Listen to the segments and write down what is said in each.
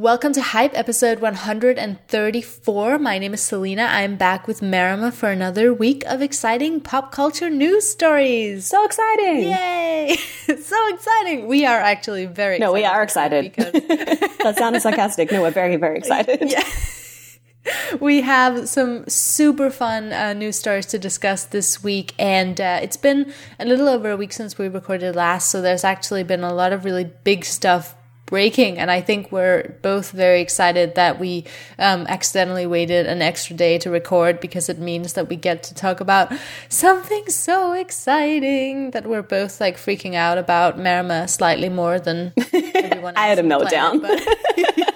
Welcome to Hype episode 134. My name is Selena. I'm back with Marima for another week of exciting pop culture news stories. So exciting! Yay! so exciting. We are actually very No, we are excited. because that sounded sarcastic. No, we're very, very excited. yeah. we have some super fun uh, news stories to discuss this week, and uh, it's been a little over a week since we recorded last, so there's actually been a lot of really big stuff breaking and i think we're both very excited that we um, accidentally waited an extra day to record because it means that we get to talk about something so exciting that we're both like freaking out about marima slightly more than everyone else I had a meltdown. planet,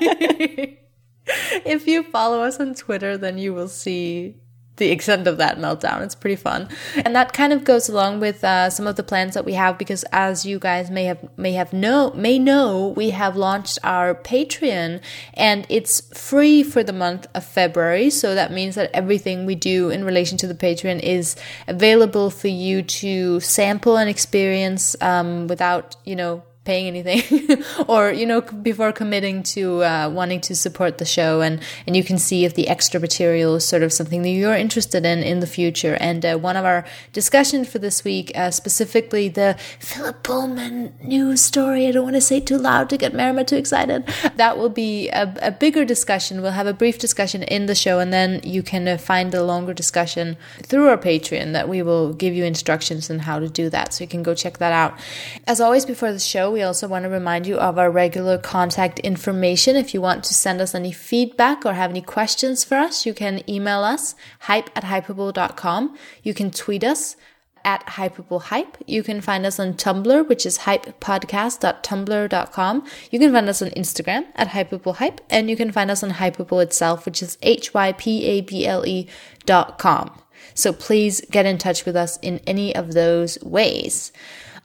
but- if you follow us on Twitter, then you will see the extent of that meltdown. It's pretty fun, and that kind of goes along with uh, some of the plans that we have because, as you guys may have may have know may know, we have launched our Patreon, and it's free for the month of February. So that means that everything we do in relation to the Patreon is available for you to sample and experience um, without you know paying anything or you know before committing to uh, wanting to support the show and and you can see if the extra material is sort of something that you're interested in in the future. And uh, one of our discussions for this week uh, specifically the Philip Pullman news story. I don't want to say too loud to get Marima too excited. That will be a, a bigger discussion. We'll have a brief discussion in the show and then you can uh, find the longer discussion through our Patreon that we will give you instructions on how to do that. So you can go check that out. As always before the show we also want to remind you of our regular contact information. If you want to send us any feedback or have any questions for us, you can email us hype at hypable.com. You can tweet us at hypablehype. You can find us on Tumblr, which is hypepodcast.tumblr.com. You can find us on Instagram at hypablehype, and you can find us on Hypable itself, which is H-Y-P-A-B-L-E dot com. So please get in touch with us in any of those ways.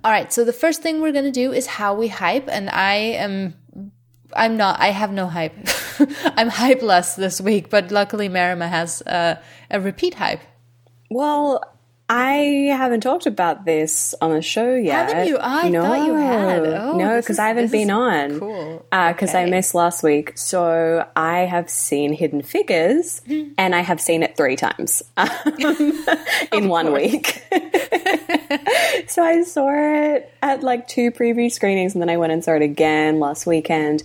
All right, so the first thing we're going to do is how we hype, and I am I'm not. I have no hype. I'm hypeless this week, but luckily Marima has uh, a repeat hype. Well, I haven't talked about this on the show yet. Haven't you? I thought you had. Oh, no, because I haven't been on. cool. Because I Okay. missed last week. So I have seen Hidden Figures, Mm-hmm. and I have seen it three times um, in one week. so I saw it at like two preview screenings, and then I went and saw it again last weekend.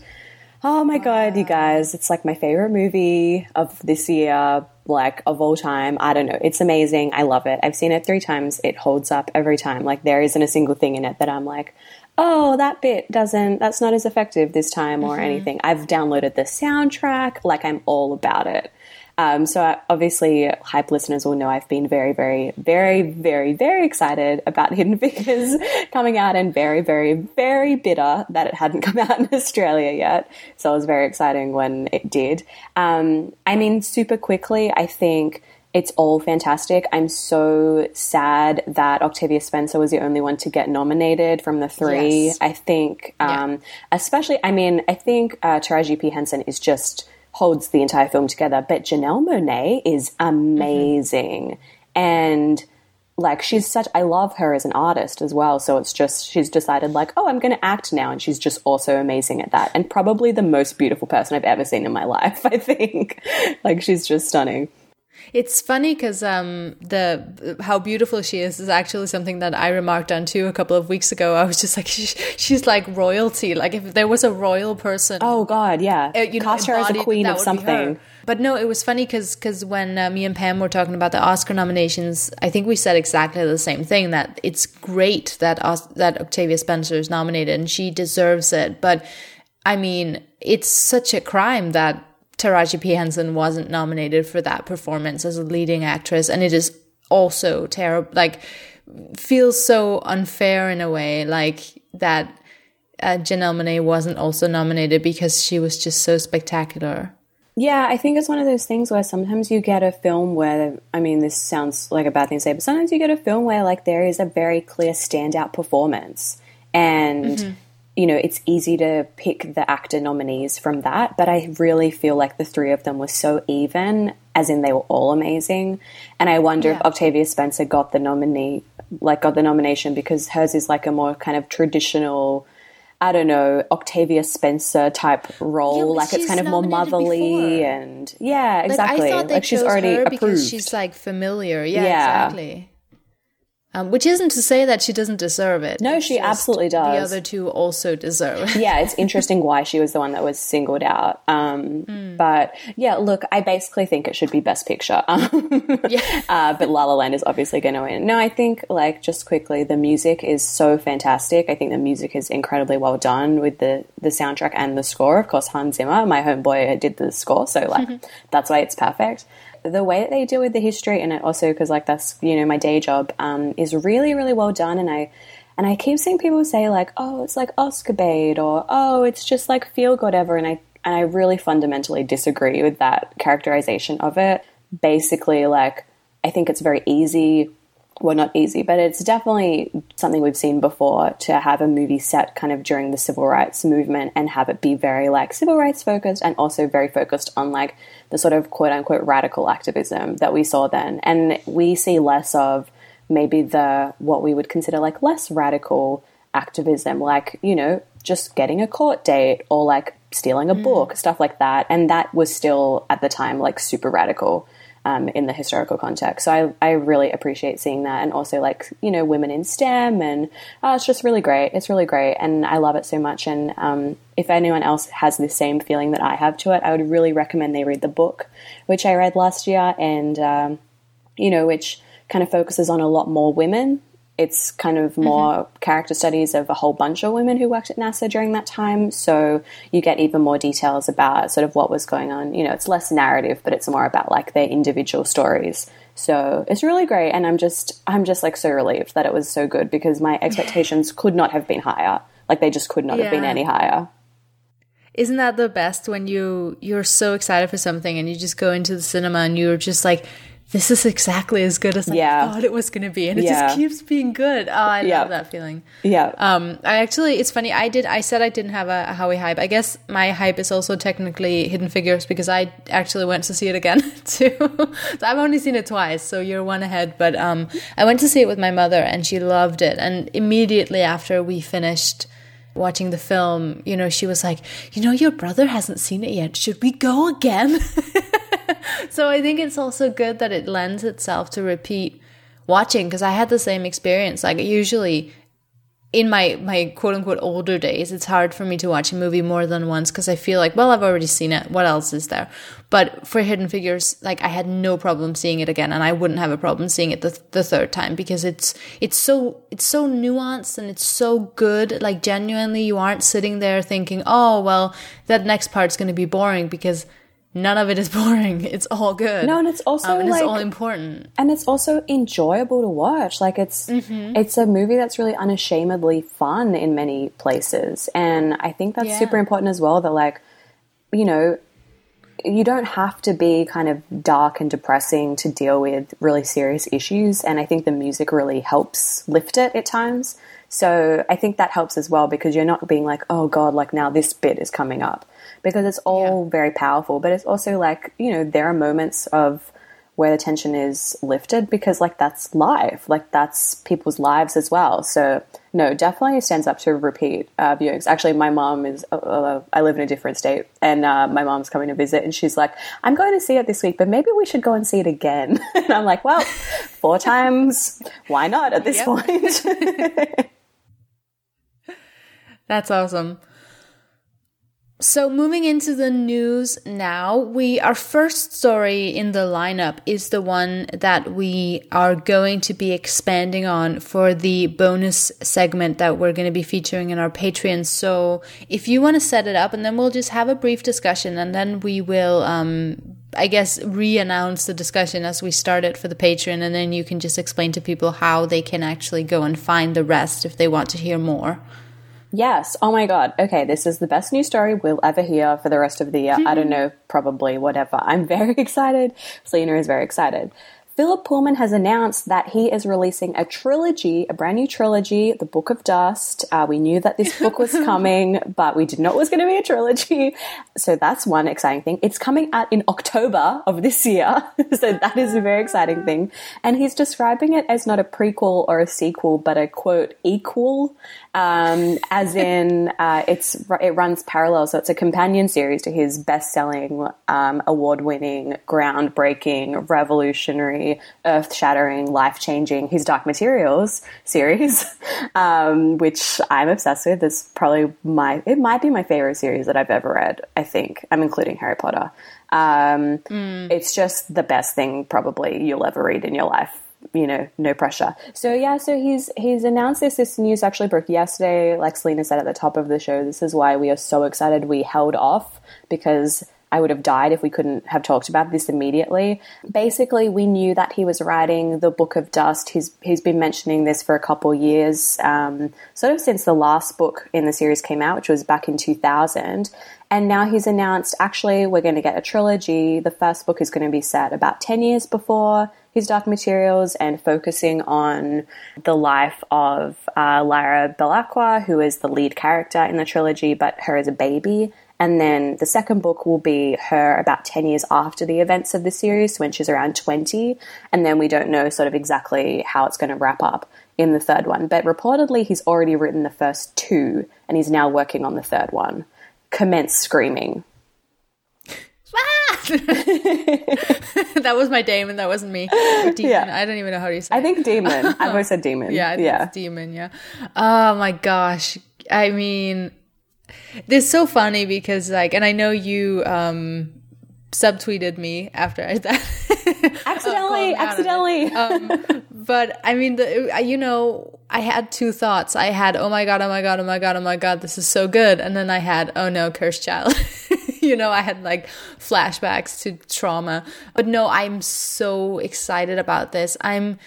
Oh my god, you guys, it's like my favorite movie of this year, like of all time. I don't know. It's amazing. I love it. I've seen it three times. It holds up every time. Like there isn't a single thing in it that I'm like, oh, that bit doesn't, that's not as effective this time or mm-hmm. anything. I've downloaded the soundtrack. Like I'm all about it. Um, so I, obviously, hype listeners will know I've been very, very, very, very, very excited about Hidden Figures coming out, and very, very, very bitter that it hadn't come out in Australia yet. So it was very exciting when it did. Um, I mean, super quickly, I think it's all fantastic. I'm so sad that Octavia Spencer was the only one to get nominated from the three. Yes. I think, um, especially, I mean, I think uh, Taraji P. Henson is just holds the entire film together, but Janelle Monae is amazing. And like she's such I love her as an artist as well. So it's just she's decided like, oh, I'm gonna act now and she's just also amazing at that. And probably the most beautiful person I've ever seen in my life, I think. like she's just stunning. It's funny because um, the how beautiful she is is actually something that I remarked on too a couple of weeks ago. I was just like, she, she's like royalty. Like if there was a royal person, Oh god, yeah. uh, you know, Cast her as a queen of would be her. something. But no, it was funny because when uh, me and Pam were talking about the Oscar nominations, I think we said exactly the same thing that it's great that Os- that Octavia Spencer is nominated and she deserves it. But I mean, it's such a crime that Taraji P Henson wasn't nominated for that performance as a leading actress, and it is also terrible. Like, feels so unfair in a way, like that. Uh, Janelle Monae wasn't also nominated because she was just so spectacular. Yeah, I think it's one of those things where sometimes you get a film where, I mean, this sounds like a bad thing to say, but sometimes you get a film where, like, there is a very clear standout performance. And, you know, it's easy to pick the actor nominees from that. But I really feel like the three of them were so even, as in they were all amazing. And I wonder if Octavia Spencer got the nominee, like, got the nomination because hers is like a more kind of traditional I don't know, Octavia Spencer type role. Yeah, like it's kind of more motherly before. and yeah, Like, exactly. I thought they Like, she's already her approved. because she's like familiar. Yeah, Yeah. exactly. Um, which isn't to say that she doesn't deserve it. No, It's she absolutely does. The other two also deserve it. yeah, it's interesting why she was the one that was singled out. Um, Hmm. But yeah, look, I basically think it should be Best Picture. Um, Yeah. uh, but La La Land is obviously going to win. No, I think like just quickly, the music is so fantastic. I think the music is incredibly well done with the the soundtrack and the score. Of course, Hans Zimmer, my homeboy, did the score, so like that's why it's perfect. The way that they deal with the history and it also because like that's you know my day job um, is really really well done, and I and I keep seeing people say like, oh, it's like Oscar bait or oh, it's just like feel good ever and I and I really fundamentally disagree with that characterization of it. Basically, like I think it's very easy well, not easy, but it's definitely something we've seen before to have a movie set kind of during the civil rights movement and have it be very like civil rights focused and also very focused on like the sort of quote unquote radical activism that we saw then. And we see less of maybe the what we would consider like less radical activism, like, you know, just getting a court date or like stealing a mm. book, stuff like that. And that was still at the time like super radical um, in the historical context. So I, I really appreciate seeing that, and also like you know women in STEM, and oh, it's just really great. It's really great, and I love it so much. And um, if anyone else has the same feeling that I have to it, I would really recommend they read the book, which I read last year, and um, you know which kind of focuses on a lot more women. It's kind of more mm-hmm. character studies of a whole bunch of women who worked at NASA during that time. So you get even more details about sort of what was going on. You know, it's less narrative, but it's more about like their individual stories. So it's really great, and I'm just I'm just like so relieved that it was so good because my expectations could not have been higher. Like they just could not have been any higher. Isn't that the best when you you're so excited for something and you just go into the cinema and you're just like, this is exactly as good as Yeah. I thought it was going to be, and it Yeah. just keeps being good. Oh, I Yeah. love that feeling. Yeah. Um, I actually, it's funny. I did. I said I didn't have a, a how we hype. I guess my hype is also technically Hidden Figures because I actually went to see it again too. so I've only seen it twice, so you're one ahead. But um, I went to see it with my mother, and she loved it. And immediately after we finished watching the film, you know, she was like, "You know, your brother hasn't seen it yet. Should we go again?" so I think it's also good that it lends itself to repeat watching because I had the same experience. Like usually in my my quote unquote older days, it's hard for me to watch a movie more than once because I feel like, well, I've already seen it. What else is there? But for Hidden Figures, like I had no problem seeing it again, and I wouldn't have a problem seeing it the, the third time because it's it's so it's so nuanced and it's so good. Like genuinely, you aren't sitting there thinking, oh well, that next part's going to be boring because. None of it is boring. It's all good. No, and it's also, um, and it's like- all important. and it's also enjoyable to watch. Like it's Mm-hmm. it's a movie that's really unashamedly fun in many places, and I think that's Yeah. super important as well. That like you know you don't have to be kind of dark and depressing to deal with really serious issues, and I think the music really helps lift it at times. So I think that helps as well because you're not being like, oh god, like now this bit is coming up because it's all very powerful, but it's also like you know there are moments of where the tension is lifted because like that's life. like that's people's lives as well so no definitely stands up to repeat uh, viewings actually my mom is uh, uh, i live in a different state and uh, my mom's coming to visit and she's like i'm going to see it this week but maybe we should go and see it again and i'm like well four times why not at this Yep. point That's awesome. So moving into the news now, we our first story in the lineup is the one that we are going to be expanding on for the bonus segment that we're going to be featuring in our Patreon. So if you want to set it up, and then we'll just have a brief discussion, and then we will, um, I guess, re-announce the discussion as we start it for the Patreon, and then you can just explain to people how they can actually go and find the rest if they want to hear more. Yes. Oh my God. Okay. This is the best news story we'll ever hear for the rest of the year. I don't hmm. know, probably whatever. I'm very excited. Selena is very excited. Philip Pullman has announced that he is releasing a trilogy, a brand new trilogy, The Book of Dust. Uh, we knew that this book was coming, but we didn't know it was going to be a trilogy. So that's one exciting thing. It's coming out in October of this year. so that is a very exciting thing. And he's describing it as not a prequel or a sequel, but a quote, equal, um, as in uh, it's it runs parallel. So it's a companion series to his best selling, um, award winning, groundbreaking, revolutionary, earth shattering, life changing His Dark Materials series, um, which I'm obsessed with. It's probably my, it might be my favorite series that I've ever read, I think. I'm including Harry Potter. Um, mm. It's just the best thing probably you'll ever read in your life you know, no pressure. So yeah, so he's he's announced this. This news actually broke yesterday. Like Selena said at the top of the show, this is why we are so excited. We held off because I would have died if we couldn't have talked about this immediately. Basically, we knew that he was writing the Book of Dust. He's he's been mentioning this for a couple years, um, sort of since the last book in the series came out, which was back in 2000. And now he's announced actually we're going to get a trilogy. The first book is going to be set about 10 years before his Dark Materials and focusing on the life of uh, Lyra Belacqua, who is the lead character in the trilogy, but her as a baby. And then the second book will be her about 10 years after the events of the series, when she's around 20. And then we don't know sort of exactly how it's going to wrap up in the third one. But reportedly, he's already written the first two, and he's now working on the third one. Commence screaming. that was my demon. That wasn't me. Demon. Yeah. I don't even know how to say. I think demon. I've always said demon. Yeah, yeah, demon. Yeah. Oh my gosh. I mean, this is so funny because like, and I know you um subtweeted me after I that accidentally, accidentally. um, but I mean, the, you know, I had two thoughts. I had, oh my god, oh my god, oh my god, oh my god, this is so good, and then I had, oh no, cursed child. you know, I had like flashbacks to trauma. But no, I'm so excited about this. I'm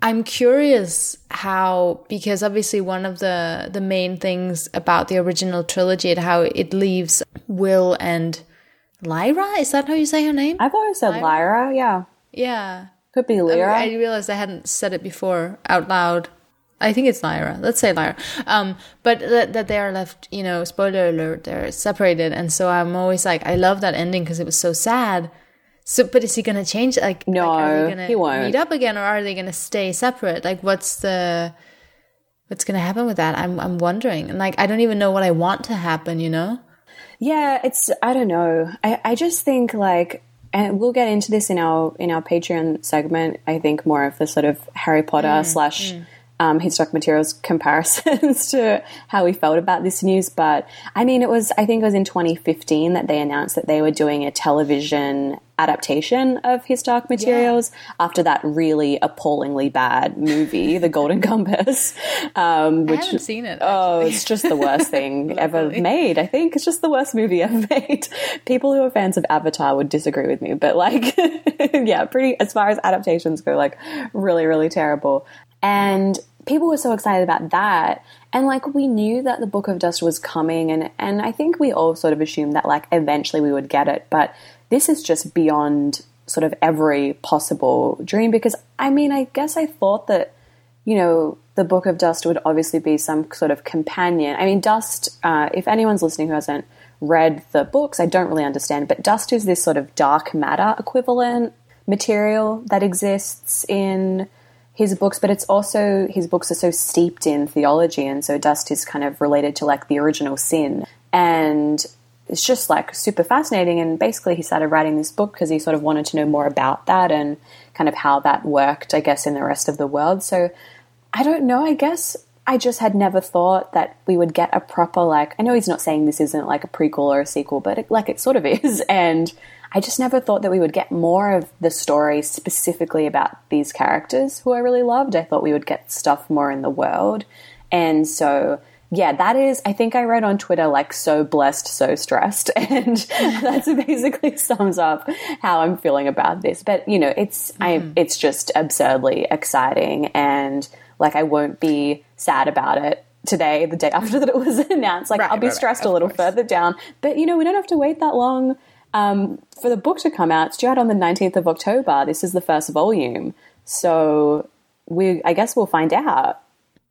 I'm curious how because obviously one of the the main things about the original trilogy and how it leaves Will and Lyra is that how you say her name? I've always said Lyra. Lyra yeah. Yeah. Could be Lyra. I, I, realized I hadn't said it before out loud. I think it's Lyra. Let's say Lyra. Um, but that, that they are left, you know, spoiler alert, they're separated. And so I'm always like, I love that ending because it was so sad. So, but is he going to change? Like, no, like, are they gonna he won't meet up again, or are they going to stay separate? Like, what's the what's going to happen with that? I'm I'm wondering, and like, I don't even know what I want to happen. You know? Yeah, it's I don't know. I I just think like, and we'll get into this in our in our Patreon segment. I think more of the sort of Harry Potter mm, slash. Mm um, his Dark Materials comparisons to how we felt about this news. But I mean, it was, I think it was in 2015 that they announced that they were doing a television adaptation of his Dark Materials yeah. after that really appallingly bad movie, The Golden Compass. Um, which, I haven't seen it. Actually. Oh, it's just the worst thing ever made, I think. It's just the worst movie ever made. People who are fans of Avatar would disagree with me, but like, yeah, pretty, as far as adaptations go, like, really, really terrible. And people were so excited about that. And like we knew that the Book of Dust was coming and and I think we all sort of assumed that like eventually we would get it, but this is just beyond sort of every possible dream because I mean, I guess I thought that you know, the Book of Dust would obviously be some sort of companion. I mean, Dust, uh, if anyone's listening who hasn't read the books, I don't really understand, but Dust is this sort of dark matter equivalent material that exists in his books, but it's also his books are so steeped in theology, and so dust is kind of related to like the original sin, and it's just like super fascinating. And basically, he started writing this book because he sort of wanted to know more about that and kind of how that worked, I guess, in the rest of the world. So I don't know. I guess I just had never thought that we would get a proper like. I know he's not saying this isn't like a prequel or a sequel, but it, like it sort of is, and I just never thought that we would get more of the story specifically about these characters who I really loved. I thought we would get stuff more in the world. And so, yeah, that is, I think I wrote on Twitter, like, so blessed, so stressed. And that's basically sums up how I'm feeling about this. But, you know, it's, mm-hmm. I, it's just absurdly exciting. And, like, I won't be sad about it today, the day after that it was announced. Like, right, I'll be right, stressed right, a little course. further down. But, you know, we don't have to wait that long Um, for the book to come out, it's due out on the 19th of October. This is the first volume. So we, I guess we'll find out.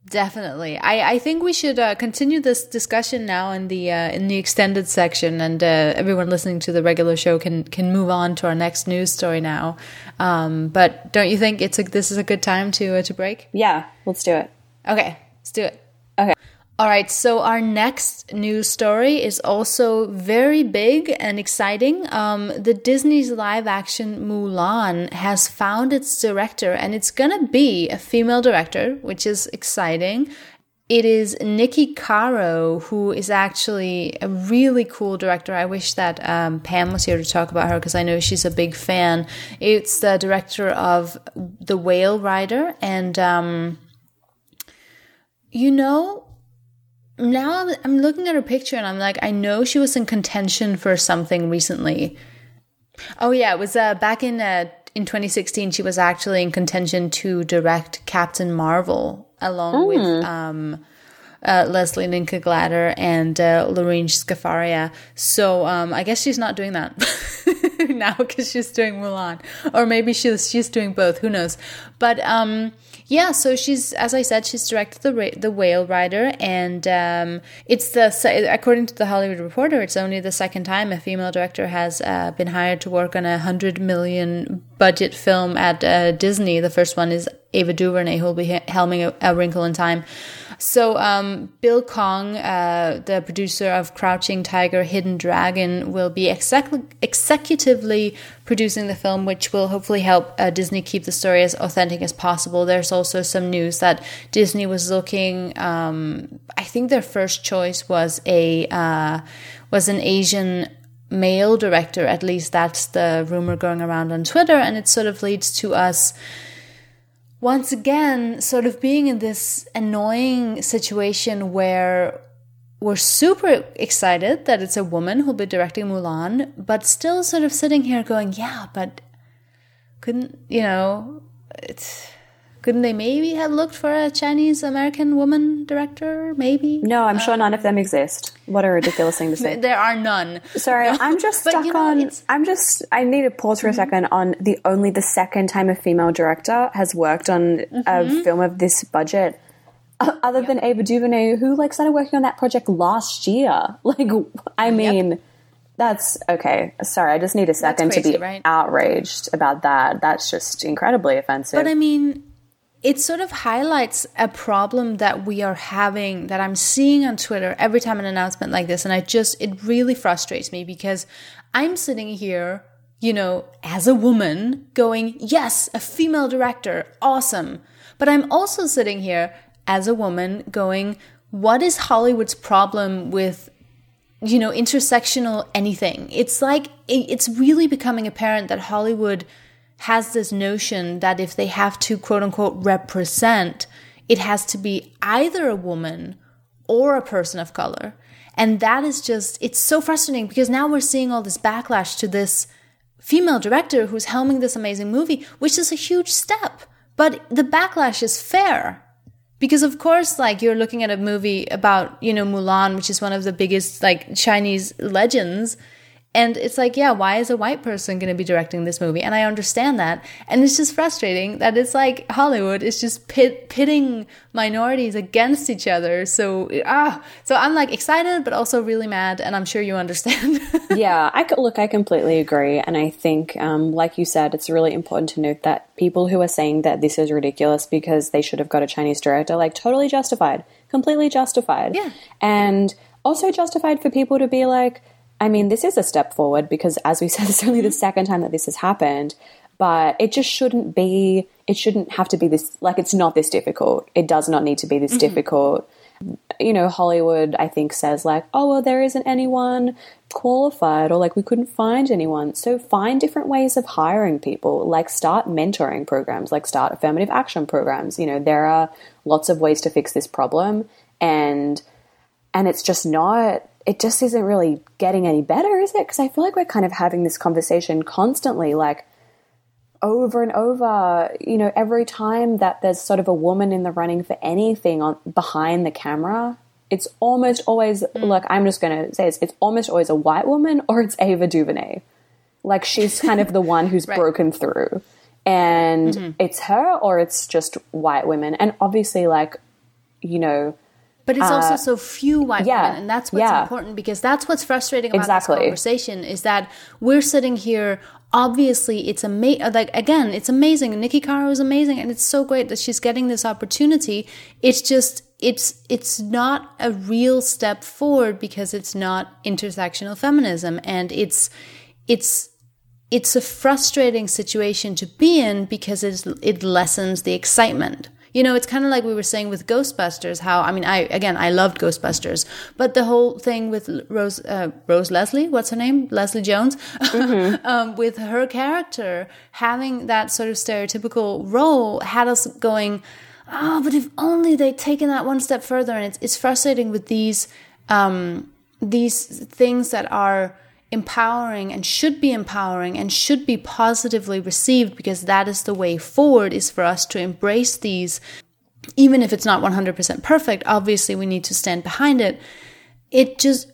Definitely, I, I think we should uh, continue this discussion now in the uh, in the extended section, and uh, everyone listening to the regular show can can move on to our next news story now. Um, but don't you think it's a, this is a good time to uh, to break? Yeah, let's do it. Okay, let's do it. Okay. All right, so our next news story is also very big and exciting. Um, the Disney's live action Mulan has found its director, and it's gonna be a female director, which is exciting. It is Niki Caro, who is actually a really cool director. I wish that um, Pam was here to talk about her because I know she's a big fan. It's the director of The Whale Rider, and um, you know, now I'm, I'm looking at her picture and I'm like, I know she was in contention for something recently. Oh yeah, it was uh, back in uh, in 2016. She was actually in contention to direct Captain Marvel along with um, uh, Leslie Linka Glatter and uh, Lorene Scafaria. So um, I guess she's not doing that now because she's doing Mulan, or maybe she's she's doing both. Who knows? But um, yeah, so she's as I said, she's directed the the Whale Rider, and um, it's the according to the Hollywood Reporter, it's only the second time a female director has uh, been hired to work on a hundred million budget film at uh, Disney. The first one is Ava DuVernay, who will be he- helming a, a Wrinkle in Time. So um, Bill Kong, uh, the producer of Crouching Tiger, Hidden Dragon, will be exec- executively producing the film, which will hopefully help uh, Disney keep the story as authentic as possible. There's also some news that Disney was looking. Um, I think their first choice was a uh, was an Asian male director. At least that's the rumor going around on Twitter, and it sort of leads to us once again sort of being in this annoying situation where we're super excited that it's a woman who'll be directing Mulan, but still sort of sitting here going, yeah, but couldn't, you know, it's. Couldn't they maybe have looked for a Chinese American woman director? Maybe. No, I'm sure uh, none of them exist. What a ridiculous thing to say. There are none. Sorry, I'm just stuck you know, on. it's- I'm just. I need to pause for a mm-hmm. second on the only the second time a female director has worked on a mm-hmm. film of this budget, other than Ava DuVernay, who like started working on that project last year. Like, I mean, that's okay. Sorry, I just need a second to be right? outraged about that. That's just incredibly offensive. But I mean, it sort of highlights a problem that we are having that I'm seeing on Twitter every time an announcement like this. And I just, it really frustrates me because I'm sitting here, you know, as a woman going, yes, a female director, awesome. But I'm also sitting here as a woman going, what is Hollywood's problem with you know, intersectional anything. It's like, it's really becoming apparent that Hollywood has this notion that if they have to quote unquote represent, it has to be either a woman or a person of color. And that is just, it's so frustrating because now we're seeing all this backlash to this female director who's helming this amazing movie, which is a huge step. But the backlash is fair. Because of course, like you're looking at a movie about, you know, Mulan, which is one of the biggest like Chinese legends. And it's like, yeah, why is a white person going to be directing this movie? And I understand that. And it's just frustrating that it's like Hollywood is just pit, pitting minorities against each other. So, ah, so I'm like excited, but also really mad. And I'm sure you understand. yeah, I could, look, I completely agree, and I think, um, like you said, it's really important to note that people who are saying that this is ridiculous because they should have got a Chinese director, like totally justified, completely justified, Yeah. and also justified for people to be like, I mean, this is a step forward because, as we said, it's only the mm-hmm. second time that this has happened. But it just shouldn't be. It shouldn't have to be this. Like, it's not this difficult. It does not need to be this mm-hmm. difficult you know, Hollywood, I think, says like, oh, well, there isn't anyone qualified or like we couldn't find anyone. So find different ways of hiring people, like start mentoring programs, like start affirmative action programs. You know, there are lots of ways to fix this problem and and it's just not it just isn't really getting any better, is it? Because I feel like we're kind of having this conversation constantly, like over and over, you know, every time that there's sort of a woman in the running for anything on behind the camera, it's almost always Mm. look. I'm just going to say this. It's almost always a white woman or it's Ava DuVernay. Like she's kind of the one who's broken through, and Mm-hmm. it's her or it's just white women. And obviously, like you know, But it's also so few white Uh, yeah, women, and that's what's yeah. important because that's what's frustrating about Exactly. this conversation is that we're sitting here. Obviously, it's amazing. Like again, it's amazing. Niki Caro is amazing, and it's so great that she's getting this opportunity. It's just it's it's not a real step forward because it's not intersectional feminism, and it's it's it's a frustrating situation to be in because it's, it lessens the excitement. You know, it's kind of like we were saying with Ghostbusters. How I mean, I again, I loved Ghostbusters, but the whole thing with Rose, uh, Rose Leslie, what's her name, Leslie Jones, um, with her character having that sort of stereotypical role, had us going, oh, but if only they'd taken that one step further. And it's it's frustrating with these um, these things that are empowering and should be empowering and should be positively received because that is the way forward is for us to embrace these. Even if it's not 100% perfect obviously we need to stand behind it. It just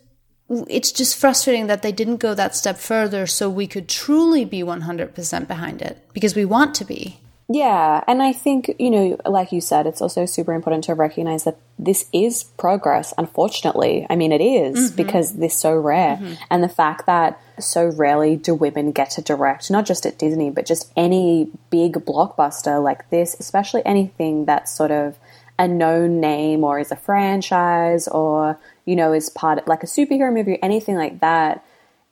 it's just frustrating that they didn't go that step further so we could truly be 100% behind it because we want to be Yeah, and I think, you know, like you said, it's also super important to recognize that this is progress, unfortunately. I mean, it is mm-hmm. because this is so rare. Mm-hmm. And the fact that so rarely do women get to direct, not just at Disney, but just any big blockbuster like this, especially anything that's sort of a known name or is a franchise or, you know, is part of like a superhero movie, anything like that.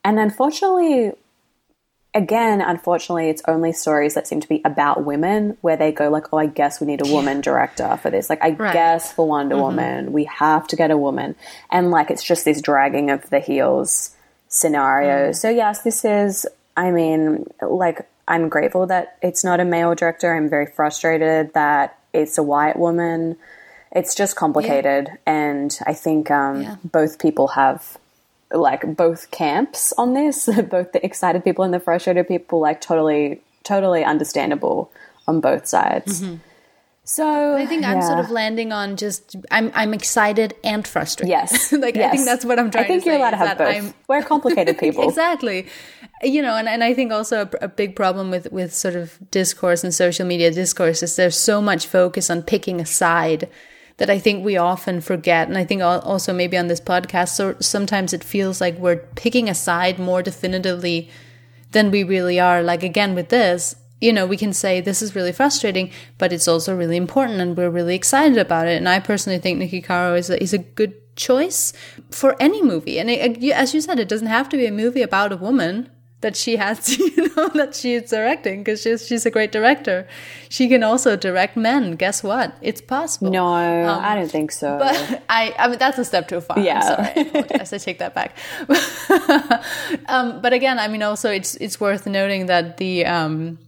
And unfortunately, again, unfortunately, it's only stories that seem to be about women where they go like, "Oh, I guess we need a woman director for this." Like, I Right. guess for Wonder Woman, we have to get a woman, and like it's just this dragging of the heels scenario. So yes, this is. I mean, like, I'm grateful that it's not a male director. I'm very frustrated that it's a white woman. It's just complicated, and I think um, Yeah. both people have like both camps on this, both the excited people and the frustrated people, like totally, totally understandable on both sides. Mm-hmm. So I think I'm sort of landing on just I'm I'm excited and frustrated. yes, like I think that's what I'm trying I think to you're say. allowed to have that both. I'm- We're complicated people. exactly you know and, and i think also a, a big problem with with sort of discourse and social media discourse is there's so much focus on picking a side that i think we often forget. And i think also maybe on this podcast so sometimes it feels like we're picking a side more definitively than we really are. Like again with this you know we can say this is really frustrating but it's also really important and we're really excited about it. And i personally think niki caro is a, is a good choice for any movie. And it, as you said it doesn't have to be a movie about a woman that she has you know that she's directing because she's, she's a great director she can also direct men guess what it's possible no, I don't think so. Um, but I, I mean, that's a step too far. Yeah. I'm sorry. I. I take that back. um, but again, I mean, also it's it's worth noting that the um,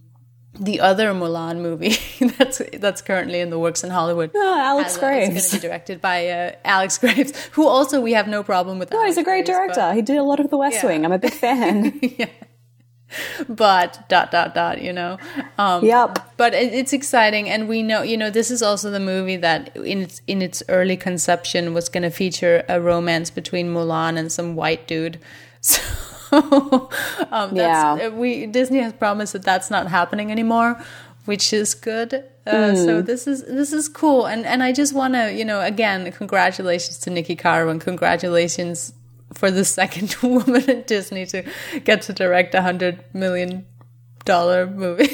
the other Mulan movie that's that's currently in the works in Hollywood. Oh, Alex uh, is going Graves. to be directed by uh, Alex Graves, who also we have no problem with. Oh, he's a great director. He did a lot of The West Yeah. Wing. I'm a big fan. yeah. but dot dot dot you know um Yep. but it, it's exciting and we know you know this is also the movie that in its in its early conception was going to feature a romance between mulan and some white dude so um that's Yeah. uh, we disney has promised that that's not happening anymore which is good uh, so Hmm. this is this is cool and and i just want to you know again congratulations to niki caro and congratulations for the second woman at Disney to get to direct a hundred million dollar movie.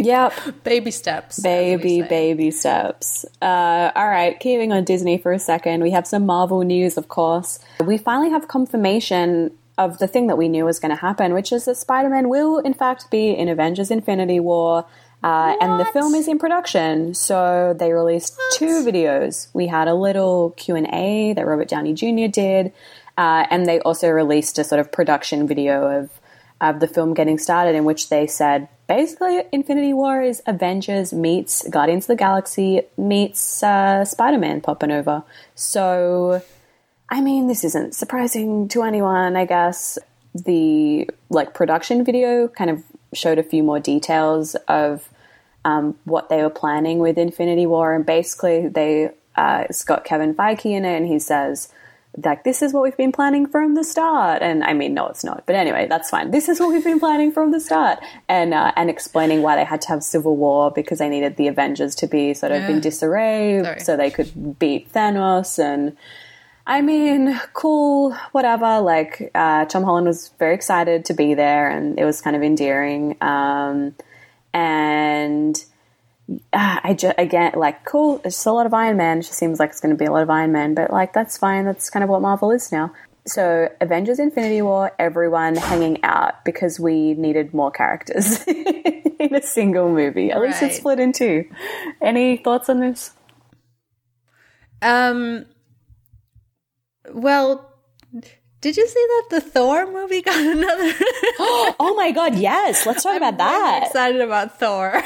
yep. baby steps. Baby, baby steps. Uh, all right, keeping on Disney for a second, we have some Marvel news, of course. We finally have confirmation of the thing that we knew was going to happen, which is that Spider Man will, in fact, be in Avengers Infinity War. Uh, and the film is in production, so they released two videos. We had a little Q and A that Robert Downey Jr. did, uh, and they also released a sort of production video of of the film getting started, in which they said basically Infinity War is Avengers meets Guardians of the Galaxy meets uh, Spider Man popping over. So, I mean, this isn't surprising to anyone, I guess. The like production video kind of showed a few more details of um, what they were planning with Infinity War, and basically they uh, it's got Kevin Feige in it, and he says like this is what we've been planning from the start and i mean no it's not but anyway that's fine this is what we've been planning from the start and uh, and explaining why they had to have civil war because they needed the avengers to be sort of Yeah. in disarray Sorry. so they could beat thanos and I mean, cool, whatever. Like, uh, Tom Holland was very excited to be there, and it was kind of endearing. Um, and uh, I just again like cool. It's just a lot of Iron Man. It just seems like it's going to be a lot of Iron Man, but like that's fine. That's kind of what Marvel is now. So Avengers: Infinity War, everyone hanging out because we needed more characters in a single movie. At least it's split in two. Any thoughts on this? Um. Well, did you see that the Thor movie got another? oh my god, yes! Let's talk about that. excited about Thor.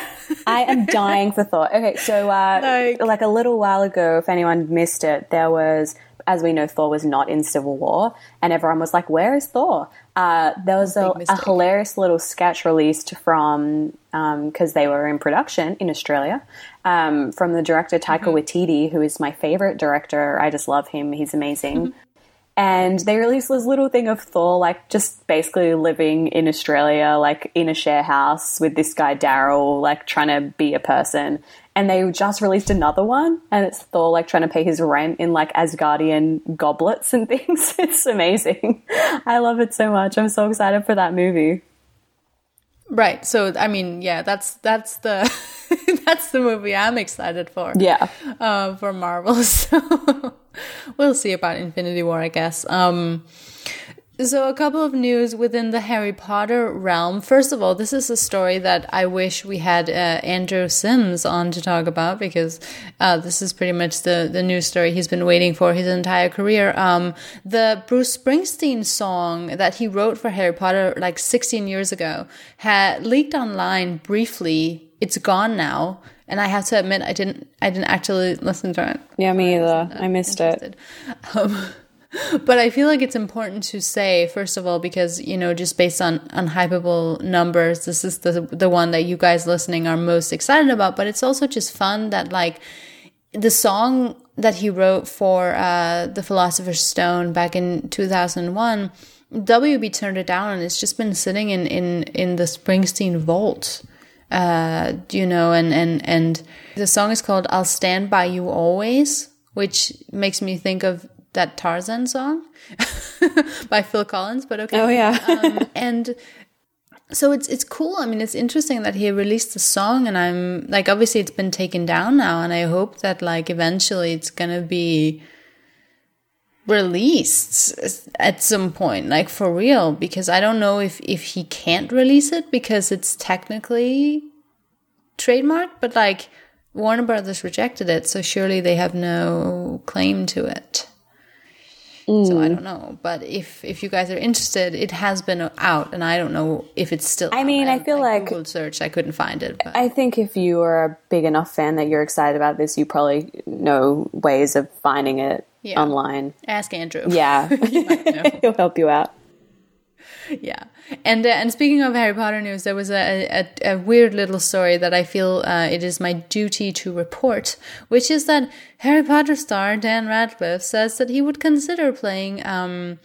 I am dying for Thor. Okay, so uh, Like- like, a little while ago, if anyone missed it, there was, as we know, Thor was not in Civil War, and everyone was like, "Where is Thor?" Uh, there was a, a hilarious little sketch released from because they were in production in Australia um, from the director Taika Waititi, who is my favorite director. I just love him; he's amazing. And they released this little thing of Thor, like just basically living in Australia, like in a share house with this guy Daryl, like trying to be a person. And they just released another one, and it's Thor like trying to pay his rent in like Asgardian goblets and things. It's amazing. I love it so much. I'm so excited for that movie. right. So I mean, yeah, that's that's the that's the movie I'm excited for. Yeah. uh, for Marvel. So we'll see about Infinity War, I guess. Um, so a couple of news within the Harry Potter realm. First of all, this is a story that I wish we had uh, Andrew Sims on to talk about because uh, this is pretty much the the news story he's been waiting for his entire career. Um, the Bruce Springsteen song that he wrote for Harry Potter like 16 years ago had leaked online briefly. It's gone now, and I have to admit I didn't I didn't actually listen to it. Yeah, me either. I missed it. Um, but I feel like it's important to say, first of all, because you know, just based on unhypeable numbers, this is the the one that you guys listening are most excited about. But it's also just fun that like the song that he wrote for uh, the Philosopher's Stone back in two thousand one. WB turned it down, and it's just been sitting in in in the Springsteen vault uh, you know, and, and, and the song is called I'll Stand By You Always, which makes me think of that Tarzan song by Phil Collins, but okay. Oh yeah. um, and so it's it's cool. I mean, it's interesting that he released the song, and I'm like, obviously, it's been taken down now, and I hope that like eventually it's gonna be released at some point, like for real. Because I don't know if if he can't release it because it's technically trademarked, but like Warner Brothers rejected it, so surely they have no claim to it. So I don't mm. know, but if if you guys are interested, it has been out, and I don't know if it's still. I out. mean, I feel like- Google search, I couldn't find it. But I think if you are a big enough fan that you're excited about this, you probably know ways of finding it Yeah. online. ask Andrew. Yeah, he'll help you out. yeah. And uh, and speaking of Harry Potter news, there was a, a, a weird little story that I feel uh, it is my duty to report, which is that Harry Potter star Dan Radcliffe says that he would consider playing um,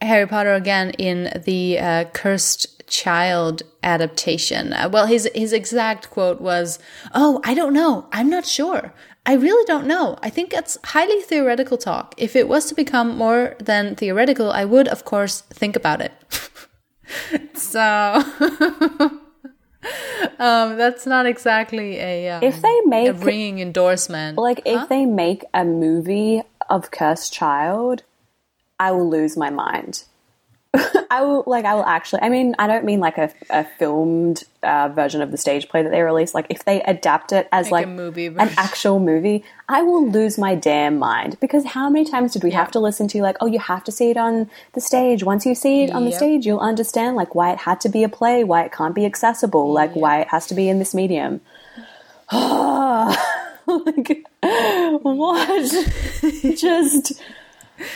Harry Potter again in the uh, Cursed Child adaptation. Uh, well, his his exact quote was, "Oh, I don't know. I'm not sure. I really don't know. I think it's highly theoretical talk. If it was to become more than theoretical, I would, of course, think about it." so, um, that's not exactly a um, If they a make ringing endorsement. like if they make a movie of Cursed Child, I will lose my mind. I will like I will actually. I mean, I don't mean like a, a filmed uh, version of the stage play that they release. Like if they adapt it as Like like, a movie an actual movie, I will lose my damn mind. Because how many times did we have to listen to like, oh, you have to see it on the stage. Once you see it on the Yep. stage, you'll understand like why it had to be a play, why it can't be accessible, like why it has to be in this medium. like, what? Just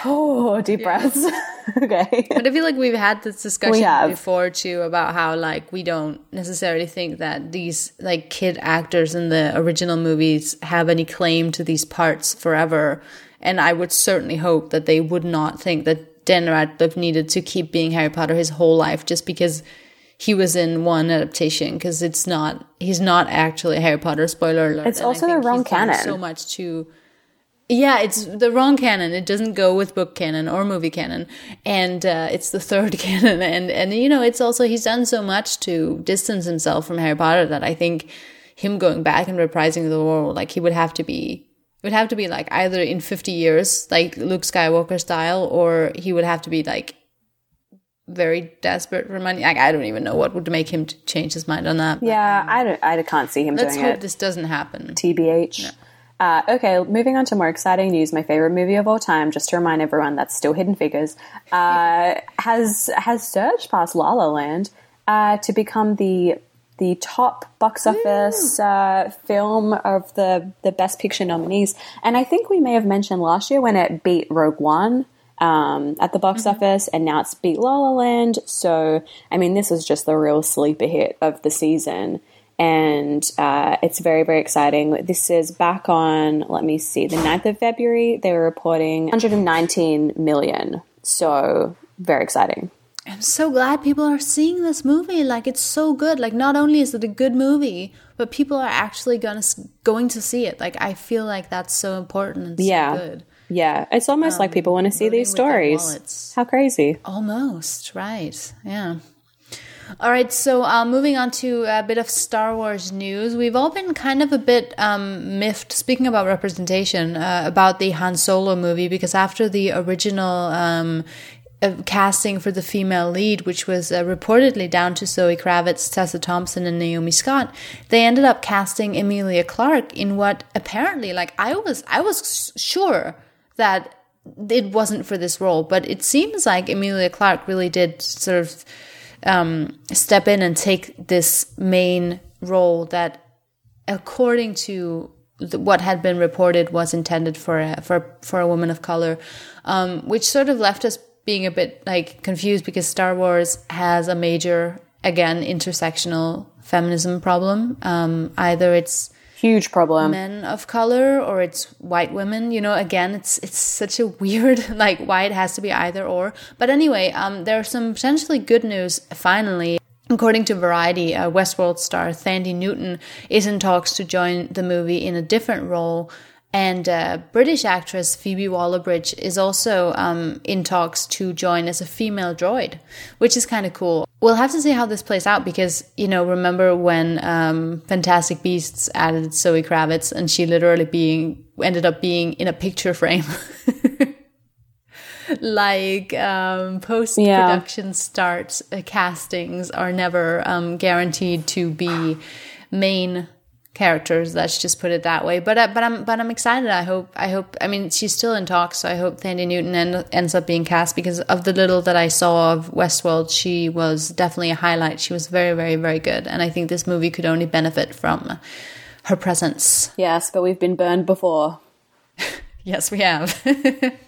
Oh, deep breaths. okay. But I feel like we've had this discussion before too about how like we don't necessarily think that these like kid actors in the original movies have any claim to these parts forever. And I would certainly hope that they would not think that Dan Radcliffe needed to keep being Harry Potter his whole life just because he was in one adaptation because it's not he's not actually Harry Potter spoiler alert. It's also the wrong canon. So much to yeah, it's the wrong canon. It doesn't go with book canon or movie canon, and uh, it's the third canon. And and you know, it's also he's done so much to distance himself from Harry Potter that I think him going back and reprising the role, like he would have to be, it would have to be like either in fifty years, like Luke Skywalker style, or he would have to be like very desperate for money. Like I don't even know what would make him change his mind on that. Yeah, I, don't, I can't see him let's doing hope it. this doesn't happen. TBH. Uh, okay, moving on to more exciting news. My favorite movie of all time, just to remind everyone that's still Hidden Figures, uh, has has surged past La La Land uh, to become the the top box office uh, film of the the Best Picture nominees. And I think we may have mentioned last year when it beat Rogue One um, at the box office, and now it's beat La La Land. So, I mean, this was just the real sleeper hit of the season and uh, it's very very exciting this is back on let me see the 9th of february they were reporting 119 million so very exciting I'm so glad people are seeing this movie. Like it's so good. Like not only is it a good movie, but people are actually gonna going to see it. Like I feel like that's so important and yeah good. yeah it's almost like people want to see these stories how crazy Almost right. Yeah. All right, so uh, moving on to a bit of Star Wars news. We've all been kind of a bit um, miffed, speaking about representation, uh, about the Han Solo movie, because after the original um, uh, casting for the female lead, which was uh, reportedly down to Zoe Kravitz, Tessa Thompson, and Naomi Scott, they ended up casting Emilia Clarke in what apparently, like, I was, I was sure that it wasn't for this role, but it seems like Emilia Clarke really did sort of um, step in and take this main role that, according to what had been reported, was intended for a, for for a woman of color, um, which sort of left us being a bit like confused because Star Wars has a major again intersectional feminism problem. Um, either it's huge problem. Men of color or it's white women you know again it's it's such a weird like why it has to be either or. But anyway um there's some potentially good news finally. According to Variety, uh, Westworld star Thandie Newton is in talks to join the movie in a different role, and uh, British actress Phoebe Waller-Bridge is also um, in talks to join as a female droid, which is kind of cool. We'll have to see how this plays out because you know, remember when um, Fantastic Beasts added Zoe Kravitz, and she literally being ended up being in a picture frame. like um, post production starts uh, castings are never um, guaranteed to be main characters let's just put it that way. But uh, but I'm but I'm excited. I hope I hope I mean she's still in talks so I hope Thandie Newton end, ends up being cast because of the little that I saw of Westworld she was definitely a highlight. She was very very very good and I think this movie could only benefit from her presence. Yes but we've been burned before. Yes we have.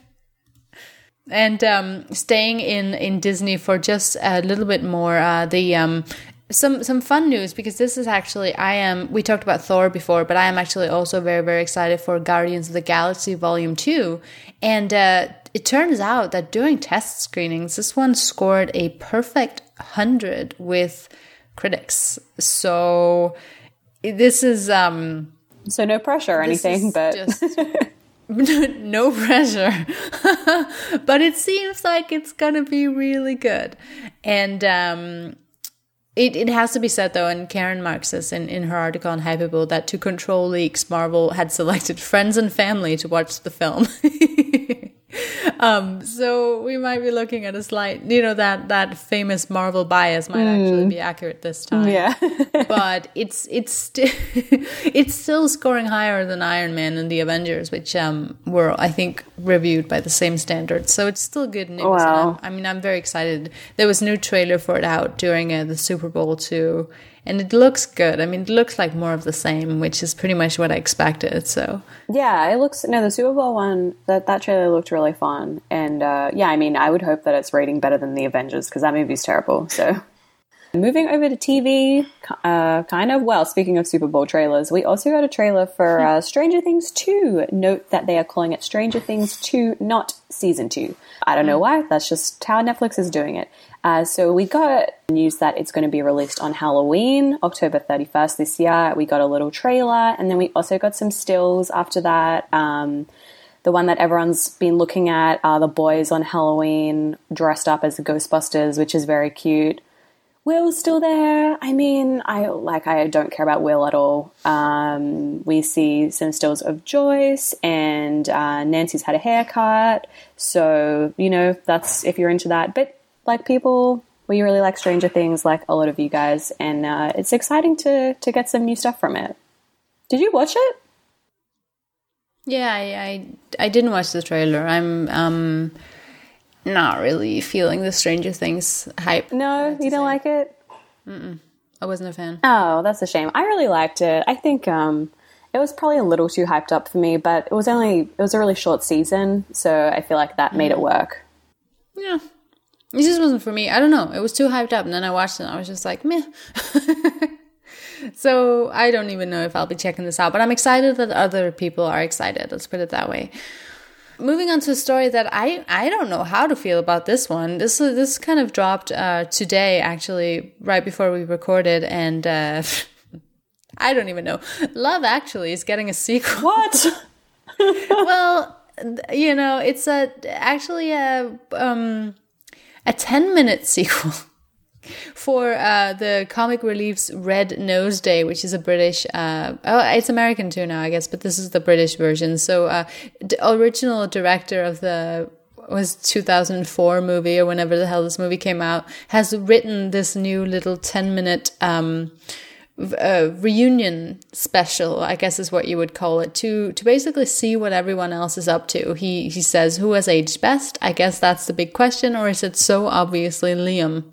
And um, staying in in Disney for just a little bit more. Uh, the um, some some fun news because this is actually I am. We talked about Thor before, but I am actually also very very excited for Guardians of the Galaxy Volume Two, and uh, it turns out that during test screenings, this one scored a perfect hundred with critics. So this is um so no pressure or anything but just no pressure but it seems like it's gonna be really good and um it, it has to be said though, and Karen this in, in her article on Hypable that to control leaks, Marvel had selected friends and family to watch the film. um, so we might be looking at a slight, you know, that that famous Marvel bias might mm. actually be accurate this time. Yeah, but it's it's st- it's still scoring higher than Iron Man and the Avengers, which um were I think reviewed by the same standards. So it's still good news. Wow. I mean, I'm very excited. There was a new trailer for it out during uh, the Super Bowl too, and it looks good. I mean, it looks like more of the same, which is pretty much what I expected. So yeah, it looks no the Super Bowl one that that trailer looked really fun, and uh, yeah, I mean, I would hope that it's rating better than the Avengers because that movie's terrible. So. Moving over to TV, uh, kind of, well, speaking of Super Bowl trailers, we also got a trailer for uh, Stranger Things 2. Note that they are calling it Stranger Things 2, not Season 2. I don't know why, that's just how Netflix is doing it. Uh, so we got news that it's going to be released on Halloween, October 31st this year. We got a little trailer, and then we also got some stills after that. Um, the one that everyone's been looking at are the boys on Halloween dressed up as the Ghostbusters, which is very cute. Will's still there. I mean, I like I don't care about Will at all. Um, we see some stills of Joyce and uh, Nancy's had a haircut, so you know that's if you're into that. But like people, we really like Stranger Things, like a lot of you guys, and uh, it's exciting to to get some new stuff from it. Did you watch it? Yeah, I I, I didn't watch the trailer. I'm um not really feeling the Stranger Things hype. No, you don't like it. Mm-mm. I wasn't a fan. Oh, that's a shame. I really liked it. I think um, it was probably a little too hyped up for me, but it was only it was a really short season, so I feel like that mm. made it work. Yeah, it just wasn't for me. I don't know. It was too hyped up, and then I watched it, and I was just like, meh. so I don't even know if I'll be checking this out, but I'm excited that other people are excited. Let's put it that way moving on to a story that I I don't know how to feel about this one. This this kind of dropped uh, today, actually, right before we recorded, and uh, I don't even know. Love Actually is getting a sequel. What? well, you know, it's a actually a um, a ten minute sequel for uh, the comic relief's Red Nose Day, which is a British, uh, oh, it's American too now, I guess, but this is the British version. So, uh, the original director of the was 2004 movie or whenever the hell this movie came out has written this new little 10 minute um, a reunion special, I guess is what you would call it, to to basically see what everyone else is up to. He he says who has aged best. I guess that's the big question, or is it so obviously Liam?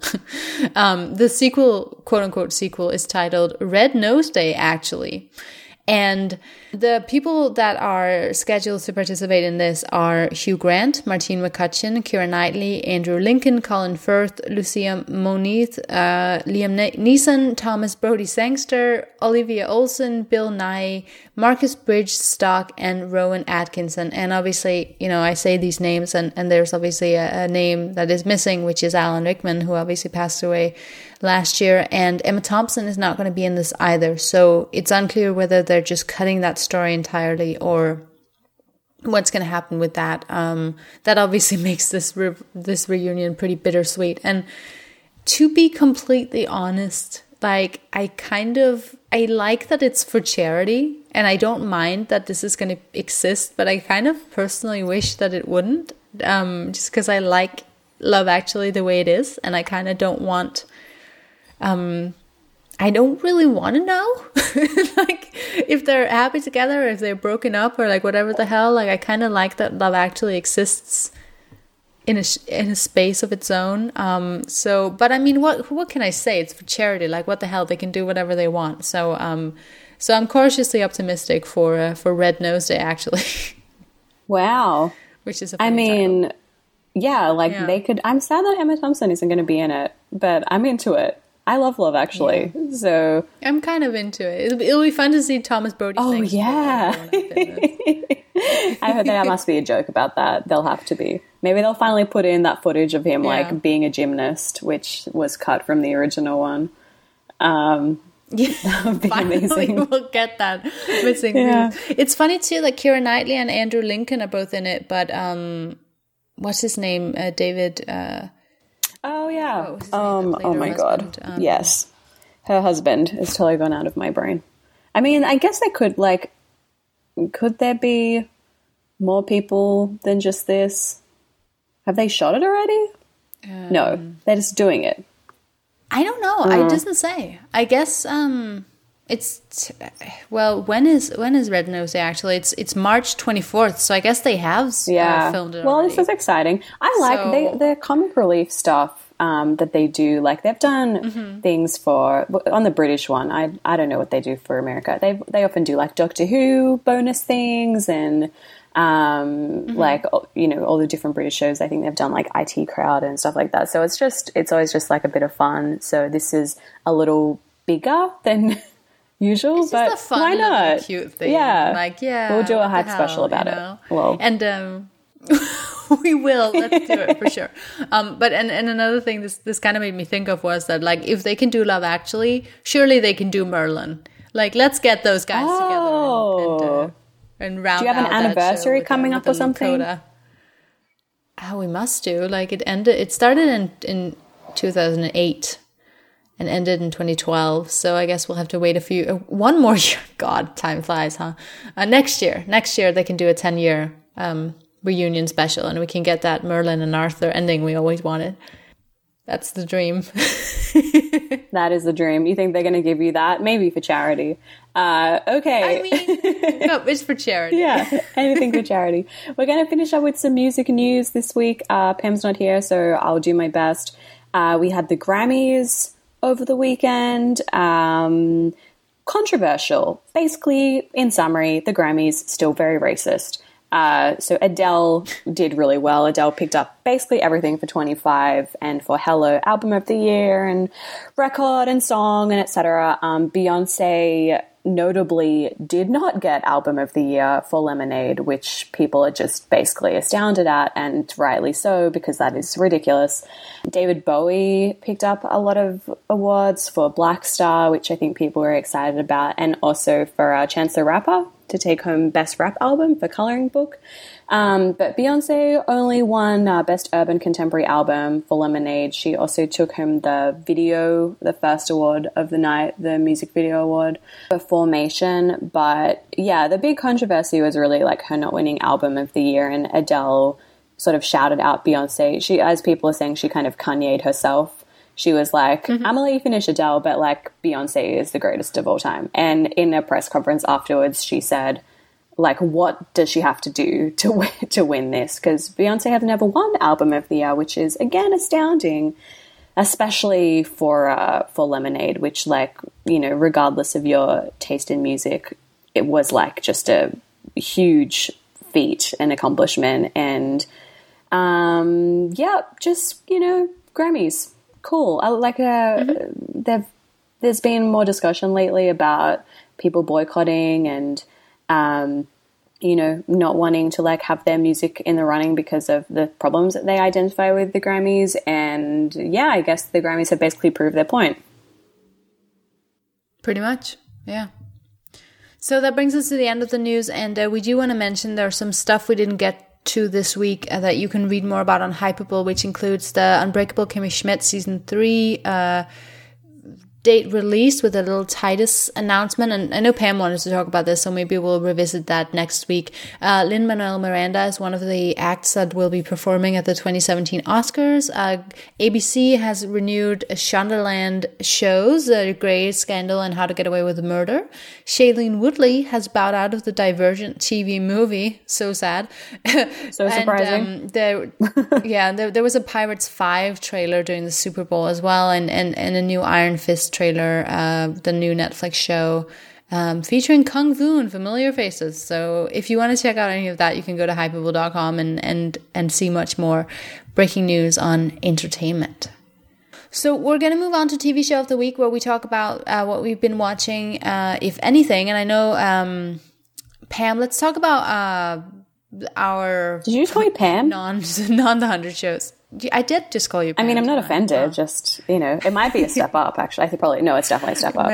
um, the sequel, quote unquote sequel, is titled Red Nose Day, actually, and the people that are scheduled to participate in this are Hugh Grant, Martine McCutcheon, Keira Knightley, Andrew Lincoln, Colin Firth, Lucia Moniz, uh, Liam Neeson, Thomas Brodie Sangster, Olivia Olson, Bill Nighy, Marcus Brigstocke, and Rowan Atkinson. And obviously, you know, I say these names, and, and there's obviously a, a name that is missing, which is Alan Rickman, who obviously passed away last year. And Emma Thompson is not going to be in this either. So it's unclear whether they're just cutting that story entirely or what's going to happen with that. Um, that obviously makes this re- this reunion pretty bittersweet. And to be completely honest, like I kind of I like that it's for charity, and I don't mind that this is going to exist. But I kind of personally wish that it wouldn't, um, just because I like Love Actually the way it is, and I kind of don't want um, I don't really want to know like if they're happy together, or if they're broken up, or like whatever the hell. Like I kind of like that love actually exists in a in a space of its own. Um, so, but I mean, what what can I say? It's for charity. Like what the hell? They can do whatever they want. So, um, so I'm cautiously optimistic for uh, for Red Nose Day actually. wow, which is I mean, title. yeah, like yeah. they could. I'm sad that Emma Thompson isn't going to be in it, but I'm into it. I love Love Actually, yeah. so I'm kind of into it. It'll be, it'll be fun to see Thomas Brodie. Oh yeah, I heard there must be a joke about that. They'll have to be. Maybe they'll finally put in that footage of him yeah. like being a gymnast, which was cut from the original one. Um, yeah, that would be finally amazing. We'll get that missing. yeah. It's funny too. Like Keira Knightley and Andrew Lincoln are both in it, but um, what's his name? Uh, David. Uh, Oh yeah. Um. Oh my god. Um, yes. Her husband is totally gone out of my brain. I mean, I guess they could like. Could there be more people than just this? Have they shot it already? Um, no, they're just doing it. I don't know. Uh. It doesn't say. I guess. Um. It's well. When is when is Red Nose Day? Actually, it's it's March twenty fourth. So I guess they have uh, yeah. Uh, filmed it. Well, already. this is exciting. I like so, they the comic relief stuff. um, that they do. Like they've done Mm-hmm. things for on the British one. I I don't know what they do for America. They they often do like Doctor Who bonus things and um, Mm-hmm. like you know all the different British shows. I think they've done like IT Crowd and stuff like that. So it's just it's always just like a bit of fun. So this is a little bigger than usual, It's but just a fun, why not? cute thing. Yeah, like yeah, we'll do a hot special about you it. Well, and um, we will. Let's do it for sure. Um, but and, and another thing this this kind of made me think of was that like if they can do Love Actually, surely they can do Merlin. Like let's get those guys together and, and, uh, and round. Do you have an out that show anniversary coming up or something? Lakota. Oh, we must do. Like it ended. It started in in two thousand and ended in 2012. So I guess we'll have to wait a few, uh, one more year. God, time flies, huh? Uh, next year, next year they can do a 10 year um, reunion special, and we can get that Merlin and Arthur ending we always wanted. That's the dream. that is the dream. You think they're going to give you that? Maybe for charity. Uh, okay. I mean, no, it's for charity. yeah, anything for charity. We're going to finish up with some music news this week. Uh, Pam's not here, so I'll do my best. Uh, we had the Grammys over the weekend. Um, controversial. Basically, in summary, the Grammys still very racist. Uh, so Adele did really well. Adele picked up basically everything for 25 and for Hello Album of the Year and record and song and etc. Um, Beyonce notably did not get Album of the Year for Lemonade, which people are just basically astounded at, and rightly so because that is ridiculous. David Bowie picked up a lot of awards for Black Star, which I think people were excited about, and also for uh, Chance the Rapper to take home Best Rap Album for Coloring Book. Um, but Beyonce only won uh, Best Urban Contemporary Album for Lemonade. She also took home the video, the first award of the night, the music video award for Formation. But yeah, the big controversy was really like her not winning Album of the Year, and Adele sort of shouted out Beyonce. She, as people are saying, she kind of Kanye'd herself. She was like, I'm gonna let you finish Adele, but like Beyonce is the greatest of all time. And in a press conference afterwards, she said, like, what does she have to do to win, to win this? Because Beyonce has never won Album of the Year, which is again astounding, especially for uh, for Lemonade, which like you know, regardless of your taste in music, it was like just a huge feat and accomplishment. And um, yeah, just you know, Grammys, cool. I like uh, they've there's been more discussion lately about people boycotting and um, you know not wanting to like have their music in the running because of the problems that they identify with the Grammys. And yeah, I guess the Grammys have basically proved their point. Pretty much, yeah. So that brings us to the end of the news, and uh, we do want to mention there's some stuff we didn't get to this week uh, that you can read more about on Hypable, which includes the Unbreakable Kimmy Schmidt season three uh, date released with a little Titus announcement. And I know Pam wanted to talk about this, so maybe we'll revisit that next week. Uh, Lin Manuel Miranda is one of the acts that will be performing at the 2017 Oscars. Uh, ABC has renewed Shondaland shows, uh, Grey Scandal and How to Get Away with Murder. Shailene Woodley has bowed out of the Divergent TV movie. So sad. So surprising. And, um, there, yeah, there, there was a Pirates Five trailer during the Super Bowl as well, and and, and a new Iron Fist trailer, uh, the new Netflix show. Um, featuring Kung Fu and familiar faces. So if you want to check out any of that, you can go to hypable.com and, and, and see much more breaking news on entertainment. So we're going to move on to TV show of the week where we talk about uh, what we've been watching, uh, if anything. And I know, um, Pam, let's talk about uh, our Did you just call me Pam? non non the hundred shows. I did just call you. I mean, I'm not offended. Just you know, it might be a step up. Actually, I think probably no. It's definitely a step up.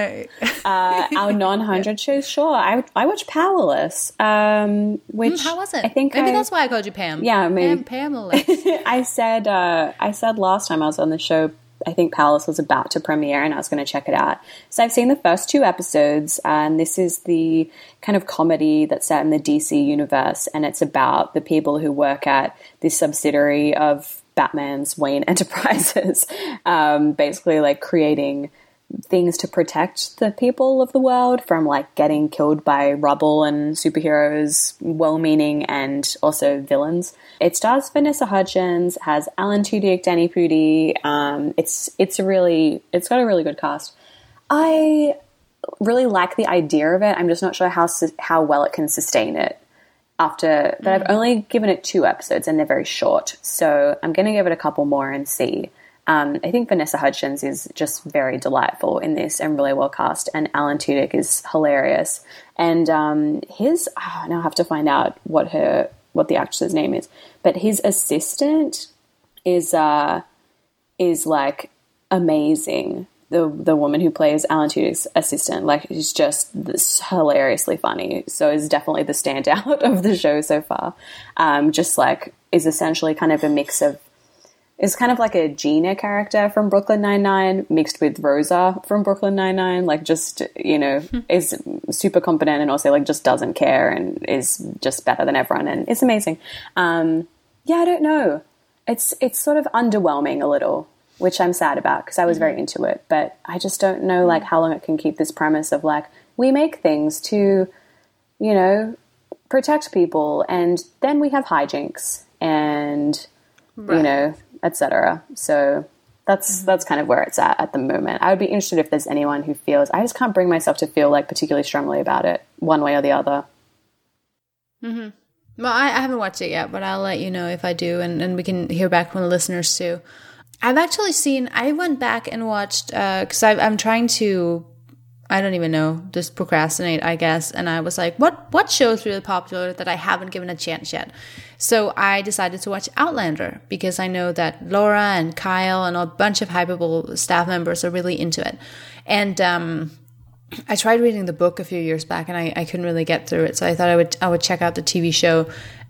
Uh, our non-hundred shows, sure. I I watch Powerless, um, which Mm, How was it? I think maybe I, that's why I called you Pam. Yeah, maybe. Pam, Pamela. I said uh, I said last time I was on the show. I think Powerless was about to premiere, and I was going to check it out. So I've seen the first two episodes, and this is the kind of comedy that's set in the DC universe, and it's about the people who work at this subsidiary of Batman's Wayne Enterprises, um, basically like creating things to protect the people of the world from like getting killed by rubble and superheroes, well meaning and also villains. It stars Vanessa Hudgens, has Alan Tudyk, Danny Pudi. Um, it's it's a really it's got a really good cast. I really like the idea of it. I'm just not sure how how well it can sustain it. After that, I've only given it two episodes and they're very short, so I'm going to give it a couple more and see. Um, I think Vanessa Hudgens is just very delightful in this and really well cast, and Alan Tudyk is hilarious. And um, his oh, now I have to find out what her what the actress's name is, but his assistant is uh, is like amazing the the woman who plays Alan Tudyk's assistant. Like she's just hilariously funny. So is definitely the standout of the show so far. Um, just like is essentially kind of a mix of is kind of like a Gina character from Brooklyn Nine Nine mixed with Rosa from Brooklyn Nine Nine. Like just you know hmm. is super competent and also like just doesn't care and is just better than everyone and it's amazing. Um, yeah, I don't know. It's it's sort of underwhelming a little which I'm sad about because I was very mm-hmm. into it. But I just don't know like how long it can keep this premise of like we make things to, you know, protect people, and then we have hijinks and right. you know, etc. So that's mm-hmm. that's kind of where it's at at the moment. I would be interested if there's anyone who feels I just can't bring myself to feel like particularly strongly about it one way or the other. Mm-hmm. Well, I, I haven't watched it yet, but I'll let you know if I do, and, and we can hear back from the listeners too. I've actually seen. I went back and watched because uh, I'm trying to. I don't even know, just procrastinate, I guess. And I was like, what what show's really popular that I haven't given a chance yet? So I decided to watch Outlander because I know that Laura and Kyle and a bunch of Hypable staff members are really into it. And um, I tried reading the book a few years back and I, I couldn't really get through it. So I thought I would I would check out the TV show.